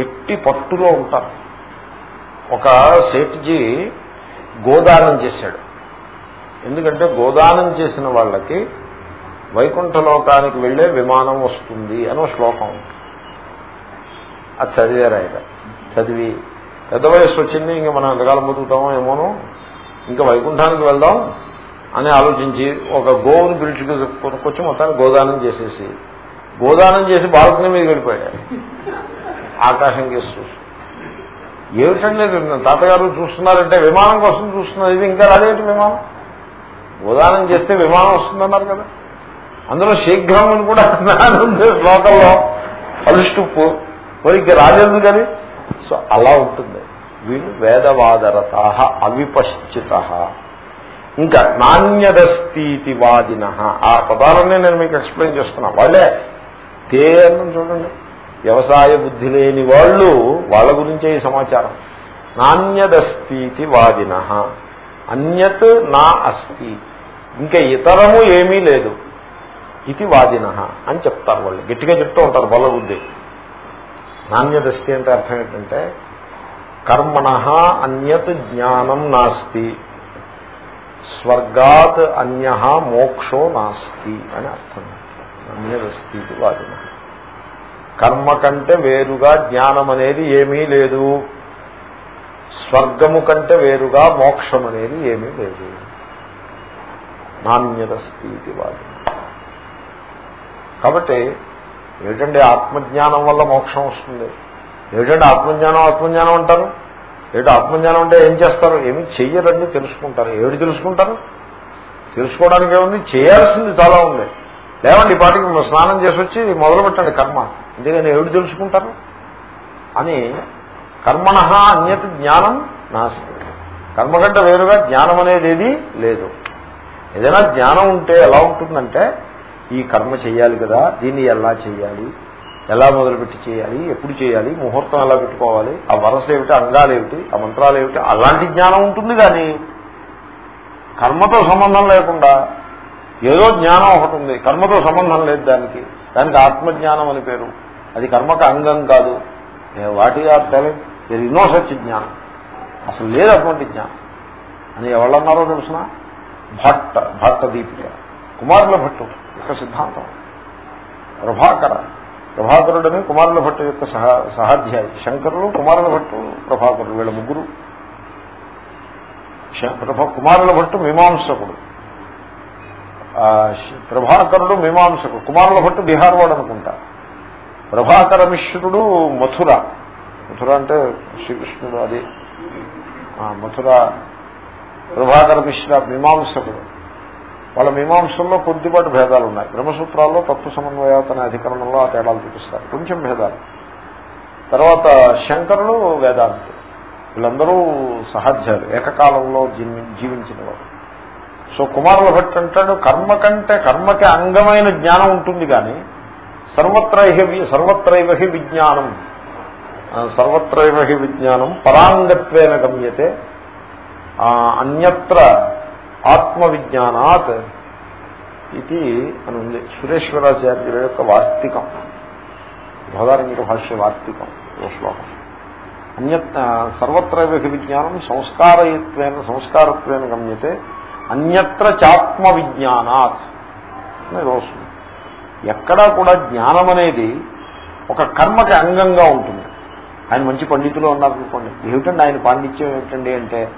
గట్టి పట్టులో ఉంటారు. ఒక సేట్జీ గోదానం చేశాడు. ఎందుకంటే గోదానం చేసిన వాళ్ళకి వైకుంఠలోకానికి వెళ్ళే విమానం వస్తుంది అని శ్లోకం అది చదివారు ఆయన. చదివి పెద్ద వయసు వచ్చింది ఇంకా మనం ఎంతకాలం బతుకుతామో ఏమోనో. ఇంకా వైకుంఠానికి వెళ్దాం అని ఆలోచించి ఒక గోవుని పిలుచుకు కొనుక్కొచ్చి మొత్తాన్ని గోదానం చేసేసి గోదానం చేసి బాలకుని మీద వెళ్ళిపోయాడు. ఆకాశం కేసు చూసి. ఏమిటండి తాతగారు చూస్తున్నారంటే విమానం కోసం చూస్తున్నారు. ఇది ఇంకా రాలేదు విమానం? గోదానం చేస్తే విమానం వస్తుందన్నారు కదా. అందులో శీఘ్రం కూడా శ్లోకంలో. పలుష్టుప్పు మరి రాజేందు కానీ సో అలా ఉంటుంది. వీళ్ళు వేదవాదరత అవిపశ్చిత. ఇంకా నాణ్యదస్తీతి వాదిన. ఆ పదాలనే నేను మీకు ఎక్స్ప్లెయిన్ చేస్తున్నా. వాళ్ళే తే అన్నం చూడండి. వ్యవసాయ బుద్ధి లేని వాళ్ళు వాళ్ళ గురించే ఈ సమాచారం. నాణ్యదస్తీతి వాదిన. అన్యత్ నా అస్తి ఇంకా ఇతరము ఏమీ లేదు. ఇది వాదిన అని చెప్తారు వాళ్ళు. గట్టిగా చెప్తూ ఉంటారు బల బుద్ధి. నాణ్యదస్తి అంటే అర్థం ఏంటంటే కర్మణ అన్యత్ జ్ఞానం నాస్తి. స్వర్గాత్ అన్య మోక్షో నాస్తి అని అర్థం. అన్యదస్తి వాదిన. కర్మ కంటే వేరుగా జ్ఞానం అనేది ఏమీ లేదు. స్వర్గము కంటే వేరుగా మోక్షం అనేది ఏమీ లేదు. నాణ్యదస్తి వాదిన. కాబట్టి ఏమిటండి ఆత్మజ్ఞానం వల్ల మోక్షం వస్తుంది? ఏమిటండి ఆత్మజ్ఞానం ఆత్మజ్ఞానం అంటారు? ఏమిటి ఆత్మజ్ఞానం అంటే ఏం చేస్తారు? ఏమి చెయ్యరండి తెలుసుకుంటారు. ఏమిటి తెలుసుకుంటారు? తెలుసుకోవడానికి ఏముంది? చేయాల్సింది చాలా ఉంది. లేవండి ఈ పాటికి స్నానం చేసి వచ్చి మొదలు పెట్టండి కర్మ. అంతేగాని ఏమిటి తెలుసుకుంటారు? అని కర్మణ అన్యత జ్ఞానం నాస్తి. కర్మ కంటే వేరుగా జ్ఞానం అనేది ఏది లేదు. ఏదైనా జ్ఞానం ఉంటే ఎలా ఉంటుందంటే ఈ కర్మ చేయాలి కదా దీన్ని ఎలా చేయాలి ఎలా మొదలుపెట్టి చేయాలి ఎప్పుడు చేయాలి ముహూర్తం ఎలా పెట్టుకోవాలి ఆ వరస ఏమిటి అంగాలు ఏమిటి ఆ మంత్రాలు ఏమిటి అలాంటి జ్ఞానం ఉంటుంది కానీ కర్మతో సంబంధం లేకుండా ఏదో జ్ఞానం ఒకటి ఉంది. కర్మతో సంబంధం లేదు దానికి. దానికి ఆత్మజ్ఞానం అని పేరు. అది కర్మకు అంగం కాదు. వాటి ఆర్ టెలింగ్ ఇన్నో సచ్ జ్ఞానం. అసలు లేదు అటువంటి జ్ఞానం. అని ఎవళ్ళన్నారో తెలుసిన? భట్ట భట్ట దీపిక. కుమారుల భట్టు యొక్క సిద్ధాంతం. ప్రభాకర. ప్రభాకరుడని కుమారుల భట్టు యొక్క సహా సహాధ్యాయి. శంకరులు కుమారుల భట్టు ప్రభాకరుడు వీళ్ళ ముగ్గురు. కుమారుల భట్టు మీమాంసకుడు. ప్రభాకరుడు మీమాంసకుడు. కుమారుల భట్టు బీహార్ వాడు అనుకుంటా. ప్రభాకర మిశ్రుడు మథుర. మథుర అంటే శ్రీకృష్ణుడు అది. మథుర. ప్రభాకర మిశ్ర మీమాంసకుడు. వాళ్ళ మీమాంసంలో కొద్దిపాటి భేదాలు ఉన్నాయి బ్రహ్మసూత్రాల్లో తత్వ సమన్వయాత అనే అధికరణంలో ఆ తేడాలు చూపిస్తారు. కొంచెం భేదాలు. తర్వాత శంకరుడు వేదాంతి. వీళ్ళందరూ సహజాలు. ఏకకాలంలో జీవించిన వారు సో కుమారుల భట్టి అంటాడు కర్మ కంటే కర్మకి అంగమైన జ్ఞానం ఉంటుంది కానీ సర్వత్రైహ సర్వత్రైవహి విజ్ఞానం. సర్వత్రైవహి విజ్ఞానం పరాంగత్వేన గమ్యతే అన్యత్ర ఆత్మవిజ్ఞానాత్ ఇది అని ఉంది. సురేశ్వరాచార్యుల యొక్క వార్తికం. బృహదారంగిక భాష్య వార్తికం ఓ శ్లోకం. అన్యత్ సర్వత్ర విజ్ఞానం సంస్కారయత్వేన సంస్కారత్వేన గమ్యతే అన్యత్ర చాత్మ విజ్ఞానాత్ వస్తుంది. ఎక్కడా కూడా జ్ఞానం అనేది ఒక కర్మకి అంగంగా ఉంటుంది. ఆయన మంచి పండితులు ఉన్నారనుకోండి ఏమిటండి ఆయన పాండిత్యం ఏమిటండి అంటే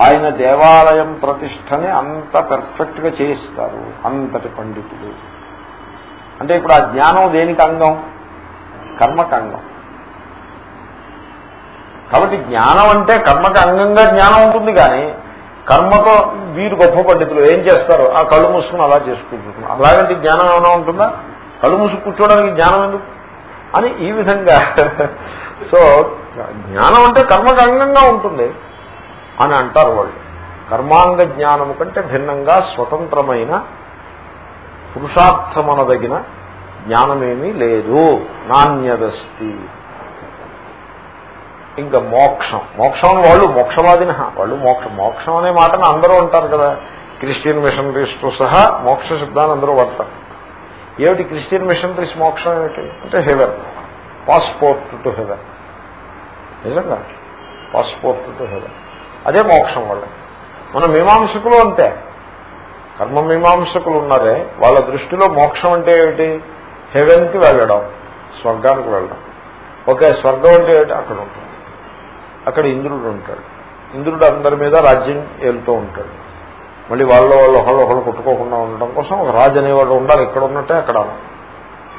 ఆయన దేవాలయం ప్రతిష్టని అంత పెర్ఫెక్ట్గా చేయిస్తారు అంతటి పండితుడు అంటే ఇప్పుడు ఆ జ్ఞానం దేనికి అంగం? కర్మకు అంగం కాబట్టి జ్ఞానం అంటే కర్మకు అంగంగా జ్ఞానం ఉంటుంది కానీ కర్మతో వీరు గొప్ప పండితులు. ఏం చేస్తారు? ఆ కళ్ళు మూసుకుని అలా చేసుకుంటున్నారు. అలాగంటే జ్ఞానం ఏమైనా ఉంటుందా? కళ్ళు మూసుకు కూర్చోవడానికి జ్ఞానం ఎందుకు? అని ఈ విధంగా. సో జ్ఞానం అంటే కర్మకు అంగంగా ఉంటుంది. అని అంటారు వాళ్ళు. కర్మాంగ జ్ఞానము కంటే భిన్నంగా స్వతంత్రమైన పురుషార్థమనదగిన జ్ఞానమేమీ లేదు. నాణ్యదస్తి. ఇంకా మోక్షం. మోక్షం వాళ్ళు మోక్షవాదిన. వాళ్ళు మోక్షం మోక్షం అనే మాటను అందరూ అంటారు కదా. క్రిస్టియన్ మిషనరీస్తో సహా మోక్ష శబ్దాన్ని అందరూ వాడతారు. ఏమిటి క్రిస్టియన్ మిషనరీస్ మోక్షం ఏమిటి? అంటే హెవెన్. Passport to heaven. నిజంగా? Passport to heaven. అదే మోక్షం వల్ల. మన మీమాంసకులు అంతే. కర్మ మీమాంసకులు ఉన్నారే వాళ్ళ దృష్టిలో మోక్షం అంటే ఏమిటి? హెవెన్కి వెళ్ళడం స్వర్గానికి వెళ్ళడం. ఓకే స్వర్గం అంటే ఏమిటి? అక్కడ ఉంటుంది అక్కడ ఇంద్రుడు ఉంటాడు. ఇంద్రుడు అందరి మీద రాజ్యం ఏలుతూ ఉంటాడు. మళ్ళీ వాళ్ళ వాళ్ళు ఒకళ్ళు ఒకళ్ళు కొట్టుకోకుండా ఉండడం కోసం ఒక రాజు అనేవాడు ఉండాలి. ఇక్కడ ఉన్నట్టే అక్కడ.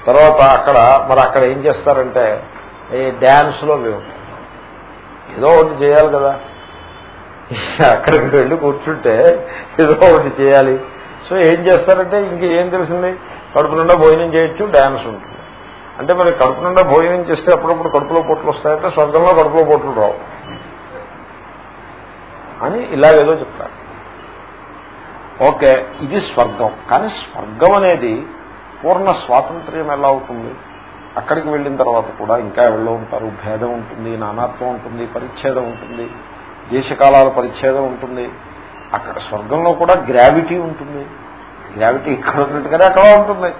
తర్వాత అక్కడ మరి అక్కడ ఏం చేస్తారంటే ఈ డ్యాన్స్లో ఏదో ఒకటి చేయాలి కదా. అక్కడికి వెళ్ళి కూర్చుంటే ఏదో ఒకటి చేయాలి. సో ఏం చేస్తారంటే ఇంక ఏం తెలిసింది? కడుపు నిండా భోజనం చేయొచ్చు డ్యాన్స్ ఉంటుంది. అంటే మరి కడుపు నిండా భోజనం చేస్తే అప్పుడప్పుడు కడుపులో పొట్లు వస్తాయంటే స్వర్గంలో కడుపులో పొట్లు రావు. అని ఇలాగేదో చెప్తారు. ఓకే ఇది స్వర్గం. కానీ స్వర్గం అనేది పూర్ణ స్వాతంత్ర్యం ఎలా అవుతుంది? అక్కడికి వెళ్ళిన తర్వాత కూడా ఇంకా ఎవరో ఉంటారు. భేదం ఉంటుంది నానాత్వం ఉంటుంది పరిచ్ఛేదం ఉంటుంది. దేశకాలాల పరిచ్ఛేదం ఉంటుంది. అక్కడ స్వర్గంలో కూడా గ్రావిటీ ఉంటుంది. గ్రావిటీ ఇక్కడ ఉన్నట్టుగానే అక్కడ ఉంటుంది.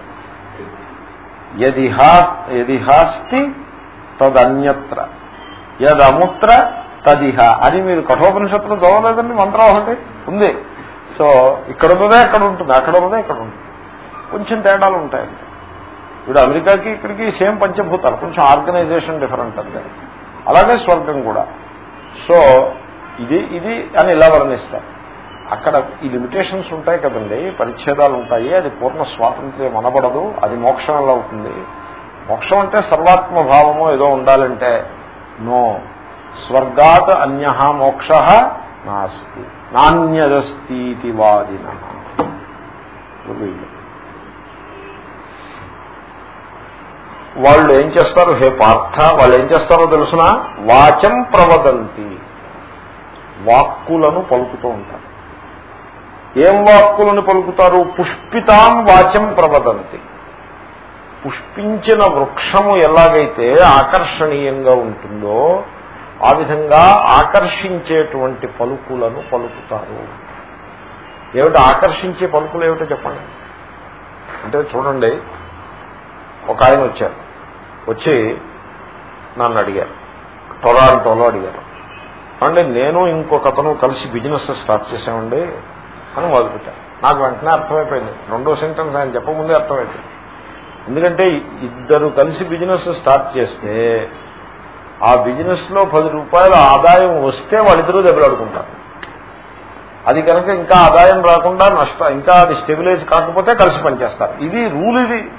యదిహాస్తి తదన్యత్ర. యదముత్ర తదిహ అని మీరు కఠోపనిషత్తులు చదవలేదండి మంత్రం ఒకటి ఉంది. సో ఇక్కడ ఉన్నదే అక్కడ ఉంటుంది. అక్కడ ఉన్నదే ఇక్కడ ఉంటుంది. కొంచెం తేడాలు ఉంటాయండి ఇప్పుడు అమెరికాకి ఇక్కడికి సేమ్ పంచభూతాలు. కొంచెం ఆర్గనైజేషన్ డిఫరెంట్ అంతే. అలాగే స్వర్గం కూడా. సో ఇది ఇది అని ఇలా వర్ణిస్తారు. అక్కడ ఈ లిమిటేషన్స్ ఉంటాయి కదండి పరిచ్ఛేదాలు ఉంటాయి అది పూర్ణ స్వాతంత్ర్యం అనబడదు అది మోక్షం ఎలా అవుతుంది? మోక్షం అంటే సర్వాత్మ భావము ఏదో ఉండాలంటే నో. స్వర్గాత్ అన్య మోక్ష నాస్తి. నాణ్యదస్తీతి వాదిన. వాళ్ళు ఏం చేస్తారు? హే పార్థ వాళ్ళు ఏం చేస్తారో తెలుసిన? వాచం ప్రవదంతి. వాక్కులను పలుకుతూ ఉంటారు. ఏం వాక్కులను పలుకుతారు? పుష్పితాం వాచం ప్రవదంతి. పుష్పించిన వృక్షము ఎలాగైతే ఆకర్షణీయంగా ఉంటుందో ఆ విధంగా ఆకర్షించేటువంటి పలుకులను పలుకుతారు. ఏమిటి ఆకర్షించే పలుకులు ఏమిటో చెప్పండి. అంటే చూడండి ఒక ఆయన వచ్చారు. వచ్చి నన్ను అడిగారు. టొరాంటోలో అడిగారు. అంటే నేను ఇంకొక అతను కలిసి బిజినెస్ స్టార్ట్ చేసామండి అని మొదలుపెట్టాను నాకు వెంటనే అర్థమైపోయింది. రెండో సెంటెన్స్ ఆయన చెప్పకముందే అర్థమైపోయింది. ఎందుకంటే ఇద్దరు కలిసి బిజినెస్ స్టార్ట్ చేస్తే ఆ బిజినెస్లో పది రూపాయల ఆదాయం వస్తే వాళ్ళిద్దరూ దెబ్బలాడుకుంటారు. అది కనుక ఇంకా ఆదాయం రాకుండా నష్ట ఇంకా అది స్టెబిలైజ్ కాకపోతే కలిసి పనిచేస్తారు. ఇది రూల్ ఇది.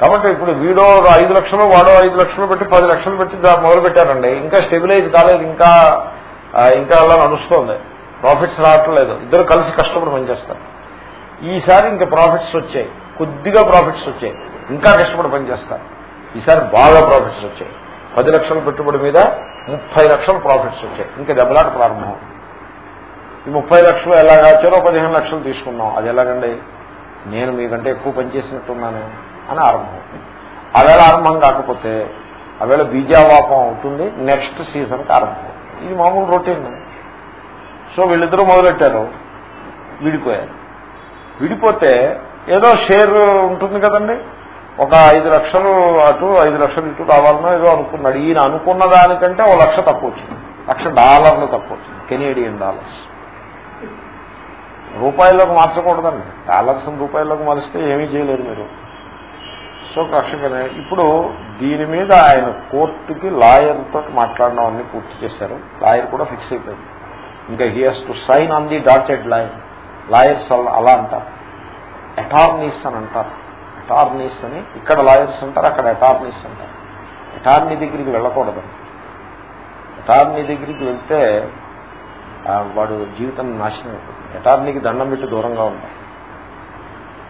కాబట్టి ఇప్పుడు వీడో ఐదు లక్షలు వాడో ఐదు లక్షలు పెట్టి పది లక్షలు పెట్టి మొదలు పెట్టారండి ఇంకా స్టెబిలైజ్ కాలేదు ఇంకా ఇంకా అలా నడుస్తోంది. ప్రాఫిట్స్ రావట్లేదు. ఇద్దరు కలిసి కష్టపడి పనిచేస్తారు. ఈసారి ఇంకా ప్రాఫిట్స్ వచ్చాయి. కొద్దిగా ప్రాఫిట్స్ వచ్చాయి. ఇంకా కష్టపడి పనిచేస్తారు. ఈసారి బాగా ప్రాఫిట్స్ వచ్చాయి. పది లక్షల పెట్టుబడి మీద ముప్పై లక్షల ప్రాఫిట్స్ వచ్చాయి. ఇంకా దెబ్బలాట ప్రారంభం. ఈ ముప్పై లక్షలు ఎలాగా వచ్చారో పదిహేను లక్షలు తీసుకున్నాం. అది ఎలాగండి? నేను మీకంటే ఎక్కువ పనిచేసినట్టున్నాను అని ఆరంభం. ఆవేళ ఆరంభం కాకపోతే ఆవేళ బీజావాపం అవుతుంది నెక్స్ట్ సీజన్కి ఆరంభం. ఇది మామూలు రొటీన్. సో వీళ్ళిద్దరూ మొదలెట్టారు. విడిపోయారు. విడిపోతే ఏదో షేర్ ఉంటుంది కదండి. ఒక ఐదు లక్షలు అటు ఐదు లక్షలు ఇటు రావాలనో ఏదో అనుకున్నాడు. ఈయన అనుకున్న దానికంటే ఓ లక్ష తక్కువ వచ్చింది. లక్ష డాలర్లు తక్కువ వచ్చింది. కెనేడియన్ డాలర్స్ రూపాయల్లోకి మార్చకూడదండి. డాలర్స్ రూపాయల్లోకి మారిస్తే ఏమీ చేయలేరు మీరు. సో కక్షకనే ఇప్పుడు దీని మీద ఆయన కోర్టుకి లాయర్తో మాట్లాడడం అన్ని పూర్తి చేశారు. లాయర్ కూడా ఫిక్స్ అయిపోయింది. ఇంకా he has to sign on the dotted line lawyers అలా అంటారు. అటార్నీస్ అని అంటారు. అటార్నీస్ అని ఇక్కడ లాయర్స్ అంటారు అక్కడ అటార్నీస్ అంటారు. అటార్నీ దగ్గరికి వెళ్ళకూడదు. అటార్నీ దగ్గరికి వెళ్తే వాడు జీవితం నాశనం అయిపోతుంది. అటార్నీకి దండం పెట్టి దూరంగా ఉంటాయి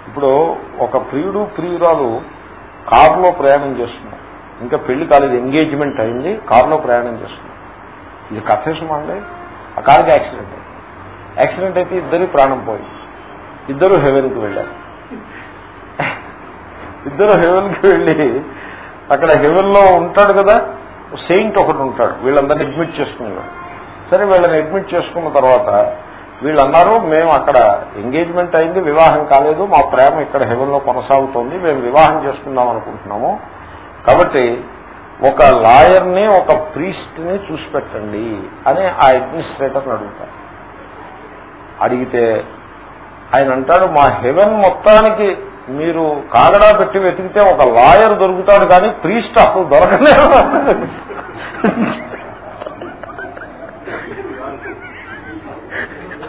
ఇప్పుడు ఒక ప్రియుడు ప్రియురాలు కారులో ప్రయాణం చేస్తున్నారు ఇంకా పెళ్ళి కాలేదు ఎంగేజ్మెంట్ అయింది కారులో ప్రయాణం చేస్తున్నారు ఇది కథేసమండి ఆ కారుకి యాక్సిడెంట్ అయింది. యాక్సిడెంట్ అయితే ఇద్దరు ప్రాణం పోయి ఇద్దరు హెవెన్కి వెళ్ళారు. ఇద్దరు హెవెన్కి వెళ్ళి అక్కడ హెవెన్లో ఉంటాడు కదా సెయింట్ ఒకటి ఉంటాడు. వీళ్ళందరినీ అడ్మిట్ చేసుకున్నాడు సరే వీళ్ళని అడ్మిట్ చేసుకున్న తర్వాత వీళ్ళు అన్నారు మేము అక్కడ ఎంగేజ్మెంట్ అయింది వివాహం కాలేదు మా ప్రేమ ఇక్కడ హెవెన్లో కొనసాగుతోంది మేము వివాహం చేసుకుందాం అనుకుంటున్నాము. కాబట్టి ఒక లాయర్ని ఒక ప్రీస్ట్ని చూసి పెట్టండి అని ఆ అడ్మినిస్ట్రేటర్ని అడుగుతారు. అడిగితే ఆయన అంటాడు మా హెవెన్ మొత్తానికి మీరు కాగడా పెట్టి వెతికితే ఒక లాయర్ దొరుకుతాడు కానీ ప్రీస్ట్ అసలు దొరకలేదు.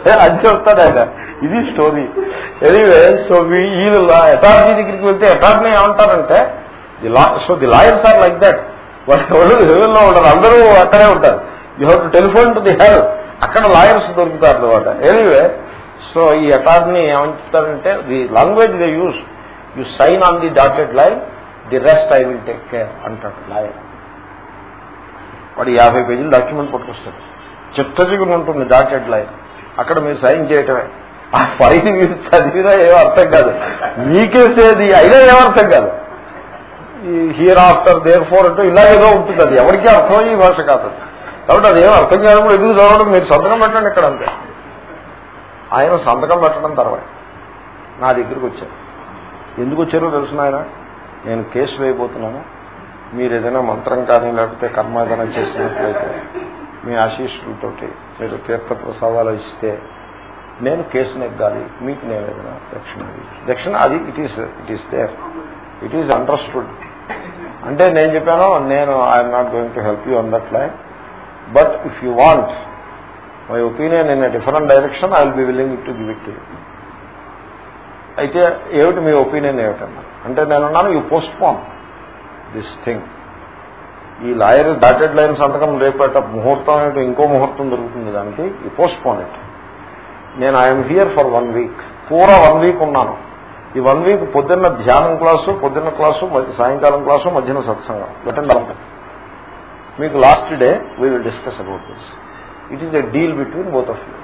అది చెప్తాడు ఆయన. ఇది స్టోరీ ఎనీవే సో వీళ్ళు అటార్నీ దగ్గరికి వెళ్తే అటార్నీ ఏమంటారంటే the law so the lawyers are like that వాళ్ళు హెవెన్లో ఉంటారు అందరూ అక్కడే ఉంటారు. You have to telephone to the hell అక్కడ లాయర్స్ దొరుకుతారు అనమాట ఎనీవే సో ఈ అటార్నీ ఏమంటారంటే the language they use you sign on the dotted line the rest I will take care అంటాడు లాయర్ వాడు యాభై పేజీలు డాక్యుమెంట్ పట్టుకొస్తాడు. చిత్తచిగురు ఉంటుంది డాటెడ్ లైన్ అక్కడ మీరు సైన్ చేయటమే. ఆ ఫైన్ మీరు చదివినా ఏమో అర్థం కాదు. మీకేసేది అయినా ఏమర్థం కాదు. హియర్ ఆఫ్టర్ దేర్ ఫోర్ అంటూ ఇలా ఏదో ఉంటుంది. అది ఎవరికీ అర్థమయ్యే భాష కాదు. కాబట్టి అది ఏమో అర్థం కాదు ఎదురు చదవడం? మీరు సంతకం పెట్టండి ఇక్కడ అంతే. ఆయన సంతకం పెట్టడం తర్వాత నా దగ్గరికి వచ్చారు. ఎందుకు వచ్చారో తెలుసు ఆయన? నేను కేసు వేయబోతున్నాను. మీరు ఏదైనా మంత్రం కానీ లేకపోతే కర్మ ఏదైనా చేసినట్లయితే. మీ ఆశీస్సులతోటి మీరు తీర్థ ప్రసాదాలు ఇస్తే నేను కేసు నెగ్గాలి మీకు నేను ఏదైనా దక్షిణ దక్షిణ అది it is it is there it is understood అంటే నేను చెప్పాను నేను I'm not going to help you on that line but if you want my opinion in different direction I will be willing to give it to అయితే ఏమిటి మీ opinion ఏమిటన్నా అంటే నేనున్నాను you postpone this thing ఈ lawyer dotted line సంతకం రేపేట ముహూర్తం ఏంటో ఇంకో ముహూర్తం దొరుకుతుంది దానికి. ఈ పోస్ట్ పోన్ ఇట్ నేను I'm here for one week పూరా వన్ వీక్ ఉన్నాను. ఈ వన్ వీక్ పొద్దున్న ధ్యానం క్లాసు పొద్దున్న క్లాసు సాయంకాలం క్లాసు మధ్యన సత్సంగం. పెట్టండి మీకు last day we will discuss about this it is a deal between both of you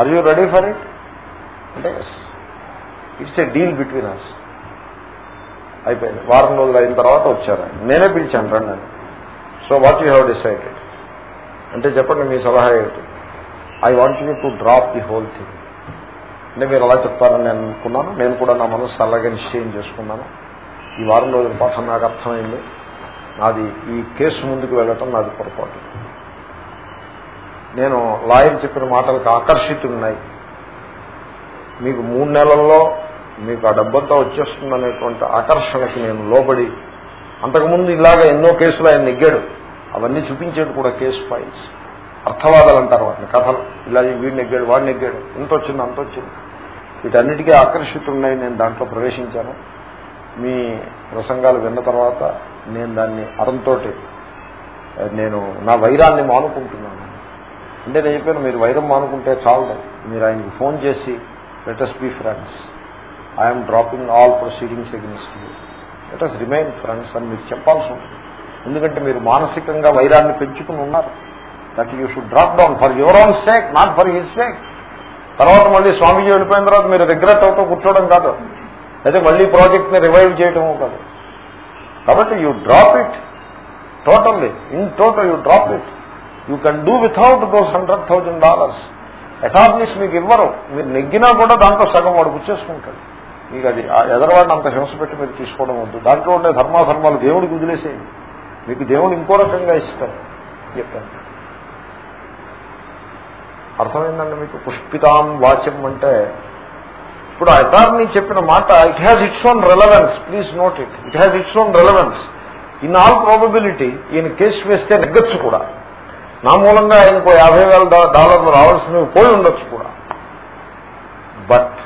are you ready for it అంటే it's a deal between us అయిపోయింది. వారం రోజులు అయిన తర్వాత వచ్చారు. నేనే పిలిచాను రండి so what you have decided? అంటే చెప్పండి మీ సలహా ఏమిటి? I want you to drop the whole thing. అంటే మీరు అలా చెప్తారని నేను అనుకున్నాను. నేను కూడా నా మనసు అలాగే నిశ్చయం చేసుకున్నాను. ఈ వారం రోజుల పాఠం నాకు అర్థమైంది. నాది ఈ కేసు ముందుకు వెళ్ళటం నాది పొరపాటు. నేను లాయర్ చెప్పిన మాటలకు ఆకర్షితున్నాయి మీకు మూడు నెలల్లో మీకు ఆ డబ్బంతా వచ్చేస్తుందనేటువంటి ఆకర్షణకి నేను లోబడి అంతకుముందు ఇలాగ ఎన్నో కేసులు ఆయన నెగ్గాడు. అవన్నీ చూపించాడు కూడా కేసు ఫైల్స్. అర్థవాదాలు అంటారు వాటిని కథలు. ఇలా వీడు నెగ్గాడు వాడు నెగ్గాడు. ఇంత వచ్చింది అంత వచ్చింది. వీటన్నిటికీ ఆకర్షితున్నాయి నేను దాంట్లో ప్రవేశించాను. మీ ప్రసంగాలు విన్న తర్వాత నేను దాన్ని అరంతో నేను నా వైరాన్ని మానుకుంటున్నాను. అంటే నేను చెప్పాను మీరు వైరం మానుకుంటే చాలు మీరు ఆయనకి ఫోన్ చేసి let us be friends I'm dropping all proceedings against you let us remain friends అని మీరు చెప్పాల్సి ఉంటుంది. ఎందుకంటే మీరు మానసికంగా వైరాన్ని పెంచుకుని ఉన్నారు. That you should drop down for your own sake not for his sake తర్వాత మళ్ళీ స్వామీజీ వెళ్ళిపోయిన తర్వాత మీరు రిగ్రెట్ అవుతూ కూర్చోవడం కాదు. అయితే మళ్ళీ ప్రాజెక్ట్ని రివైవ్ చేయటము కాదు. కాబట్టి you drop it totally in total you drop it you can do without those hundred thousand dollars attorneys మీకు ఇవ్వరు. మీరు నెగ్గినా కూడా దాంట్లో సగం వాడు గుర్చేసుకుంటాడు మీకు అది ఎదరవాడిని అంత హింస పెట్టి మీరు తీసుకోవడం వద్దు. దాంట్లో ఉండే ధర్మాధర్మాలు దేవుడికి వదిలేసేయండి. మీకు దేవుడు ఇంకో రకంగా ఇస్తారు చెప్పాను. అర్థమైందండి మీకు? పుష్పితాం వాచ్యం అంటే ఇప్పుడు అటార్నీ చెప్పిన మాట it has its own relevance please note it it has its own relevance in all probability ఈయన కేసు వేస్తే నెగ్గచ్చు కూడా. నా మూలంగా ఆయనకు యాభై వేల డాలర్లు రావాల్సినవి పోయి ఉండొచ్చు కూడా. But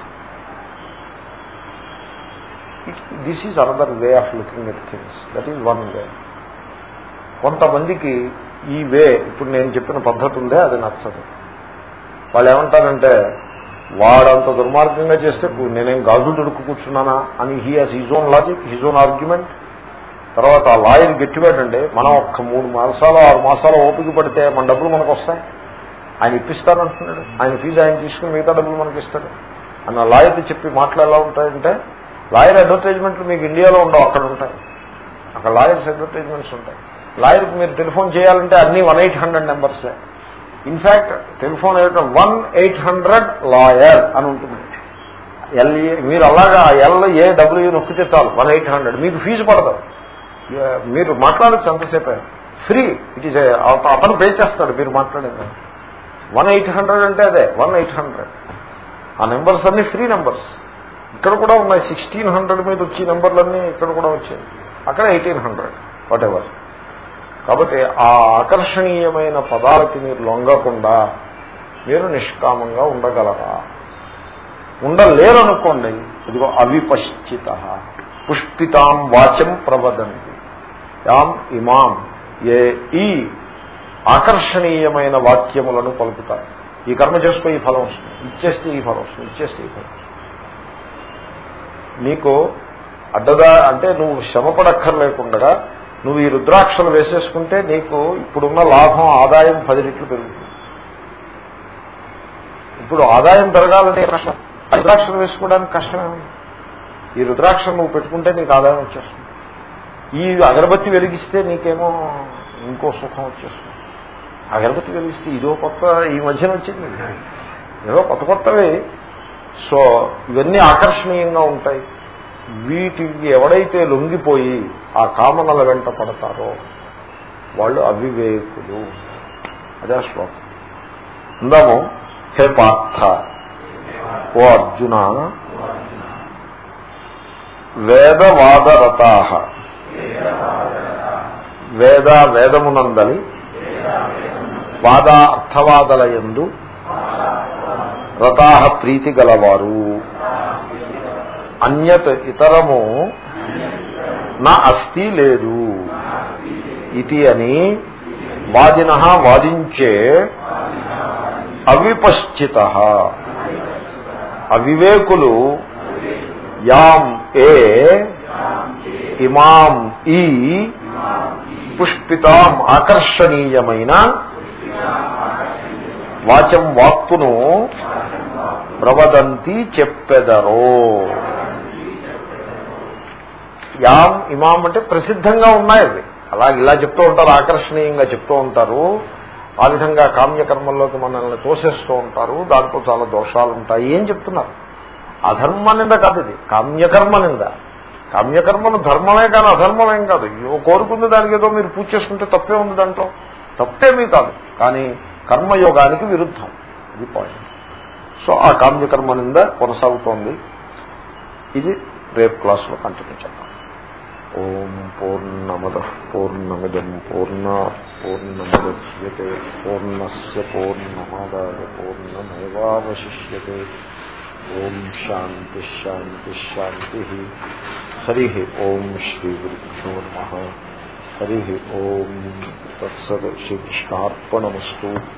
this is another way of looking at things that is one way కొంతమందికి ఈ వే ఇప్పుడు నేను చెప్పిన పద్ధతి ఉందే అది నచ్చదు. వాళ్ళు ఏమంటారంటే వాడంత దుర్మార్గంగా చేస్తే నేనేం గాజులు దొడుకు కూర్చున్నానా? అని he has his own logic his own argument తర్వాత ఆ లాయర్ గట్టిపెట్టండి మనం ఒక్క మూడు మాసాలు ఆరు మాసాలు ఓపిక పడితే మన డబ్బులు మనకు వస్తాయి ఆయన ఇప్పిస్తానంటున్నాడు. ఆయన ఫీజు ఆయన తీసుకుని మిగతా డబ్బులు మనకి ఇస్తాడు అన్న లాయర్ చెప్పి మాటలు ఎలా ఉంటాయంటే లాయర్ అడ్వర్టైజ్మెంట్లు మీకు ఇండియాలో ఉండవు అక్కడ ఉంటాయి. అక్కడ లాయర్స్ అడ్వర్టైజ్మెంట్స్ ఉంటాయి. లాయర్కి మీరు టెలిఫోన్ చేయాలంటే అన్ని వన్ ఎయిట్ హండ్రెడ్ నెంబర్సే. ఇన్ఫాక్ట్ టెలిఫోన్ ఏమిటో వన్ ఎయిట్ హండ్రెడ్ లాయర్ అని ఉంటుంది. ఎల్ఏ మీరు అలాగా ఎల్ ఏ డబ్ల్యూ నొక్కితే చాలు వన్ ఎయిట్ హండ్రెడ్. మీకు ఫీజు పడదు. మీరు మాట్లాడచ్చు ఎంతసేపే ఫ్రీ ఇట్ ఈస్ అతను పే చేస్తాడు మీరు మాట్లాడేది. వన్ ఎయిట్ హండ్రెడ్ అంటే అదే వన్ ఎయిట్ హండ్రెడ్. ఆ నెంబర్స్ అన్ని ఫ్రీ నెంబర్స్. ఇక్కడ కూడా ఉన్నాయి. సిక్స్టీన్ హండ్రెడ్ మీద వచ్చే నెంబర్లన్నీ ఇక్కడ కూడా వచ్చాయి. అక్కడ ఎయిటీన్ హండ్రెడ్ వాట్ ఎవర్ కాబట్టి ఆ ఆకర్షణీయమైన పదాలకి మీరు లొంగకుండా మీరు నిష్కామంగా ఉండగలరా? ఉండలేరనుకోండి. ఇదిగో అవిపశ్చిత. పుష్పితాం వాచం ప్రవదంతి. యాం ఇమాం. ఏ ఈ ఆకర్షణీయమైన వాక్యములను పలుకుతారు ఈ కర్మ చేసుకో ఈ ఫలం వస్తుంది. ఇచ్చేస్తే ఈ ఫలం వస్తుంది. ఇచ్చేస్తే ఈ ఫలం నీకు అడ్డదా అంటే నువ్వు శ్రమపడక్కర్లేకుండా నువ్వు ఈ రుద్రాక్షలు వేసేసుకుంటే నీకు ఇప్పుడున్న లాభం ఆదాయం పది రెట్లు పెరుగుతుంది. ఇప్పుడు ఆదాయం పెరగాలంటే కష్టం? రుద్రాక్షలు వేసుకోవడానికి కష్టమేమి? ఈ రుద్రాక్షలు నువ్వు పెట్టుకుంటే నీకు ఆదాయం వచ్చేస్తుంది. ఈ అగరబత్తి వెలిగిస్తే నీకేమో ఇంకో సుఖం వచ్చేస్తుంది. అగరబత్తి వెలిగిస్తే ఇదో కొత్త ఈ మధ్యన వచ్చింది. ఏదో కొత్త కొత్తవి. సో ఇవన్నీ ఆకర్షణీయంగా ఉంటాయి. వీటికి ఎవడైతే లొంగిపోయి ఆ కామనల వెంట పడతారో వాళ్ళు అవివేకులు. అదే శ్లోకం. అందాము హే పార్థ ఓ అర్జున వేదవాదరతా వేద వేదమునందలి వాద అర్థవాదల ఎందు రతాహ ప్రీతి గలవారు. అన్యత్ ఇతరము నా అస్థి లేదు. ఇది అని వాదిన వాదించే అవిపశ్చిత. అవివేకులు యాం ఏ ఇమాం ఈ పుష్పితాం ఆకర్షణీయమైన వాచం వాక్కును ప్రవదంతి చెప్పెదరో. యాం ఇమాం అంటే ప్రసిద్ధంగా ఉన్నాయి అవి. అలా ఇలా చెప్తూ ఉంటారు ఆకర్షణీయంగా చెప్తూ ఉంటారు. ఆ విధంగా కామ్యకర్మల్లోకి మనల్ని తోసేస్తూ ఉంటారు. దాంట్లో చాలా దోషాలు ఉంటాయి ఏం చెప్తున్నారు. అధర్మ నింద కాదు ఇది. కామ్యకర్మ నింద. కామ్యకర్మను ధర్మమే కానీ అధర్మమేం కాదు. కోరుకుంది దానికి ఏదో మీరు పూజ చేసుకుంటే తప్పే ఉంది దాంట్లో. తప్పేమీ కాదు. కానీ కర్మయోగానికి విరుద్ధం. ఇది పాయింట్ సో ఆ కామ్యకర్మ నింద కొనసాగుతోంది. ఇది రేపు క్లాస్లో కంటిన్యూ చేద్దాం. ఓం పూర్ణమద పూర్ణమిదం పూర్ణ పూర్ణముద్యతే పూర్ణస్ పూర్ణమాదాయ పూర్ణమేవాశిష్యే ఓం శాంతి శాంతి శాంతి. హరి ఓం శ్రీ గురుభ్యో నమ. హరి ఓం తత్సత్ శ్రీకృష్ణార్పణమస్తు.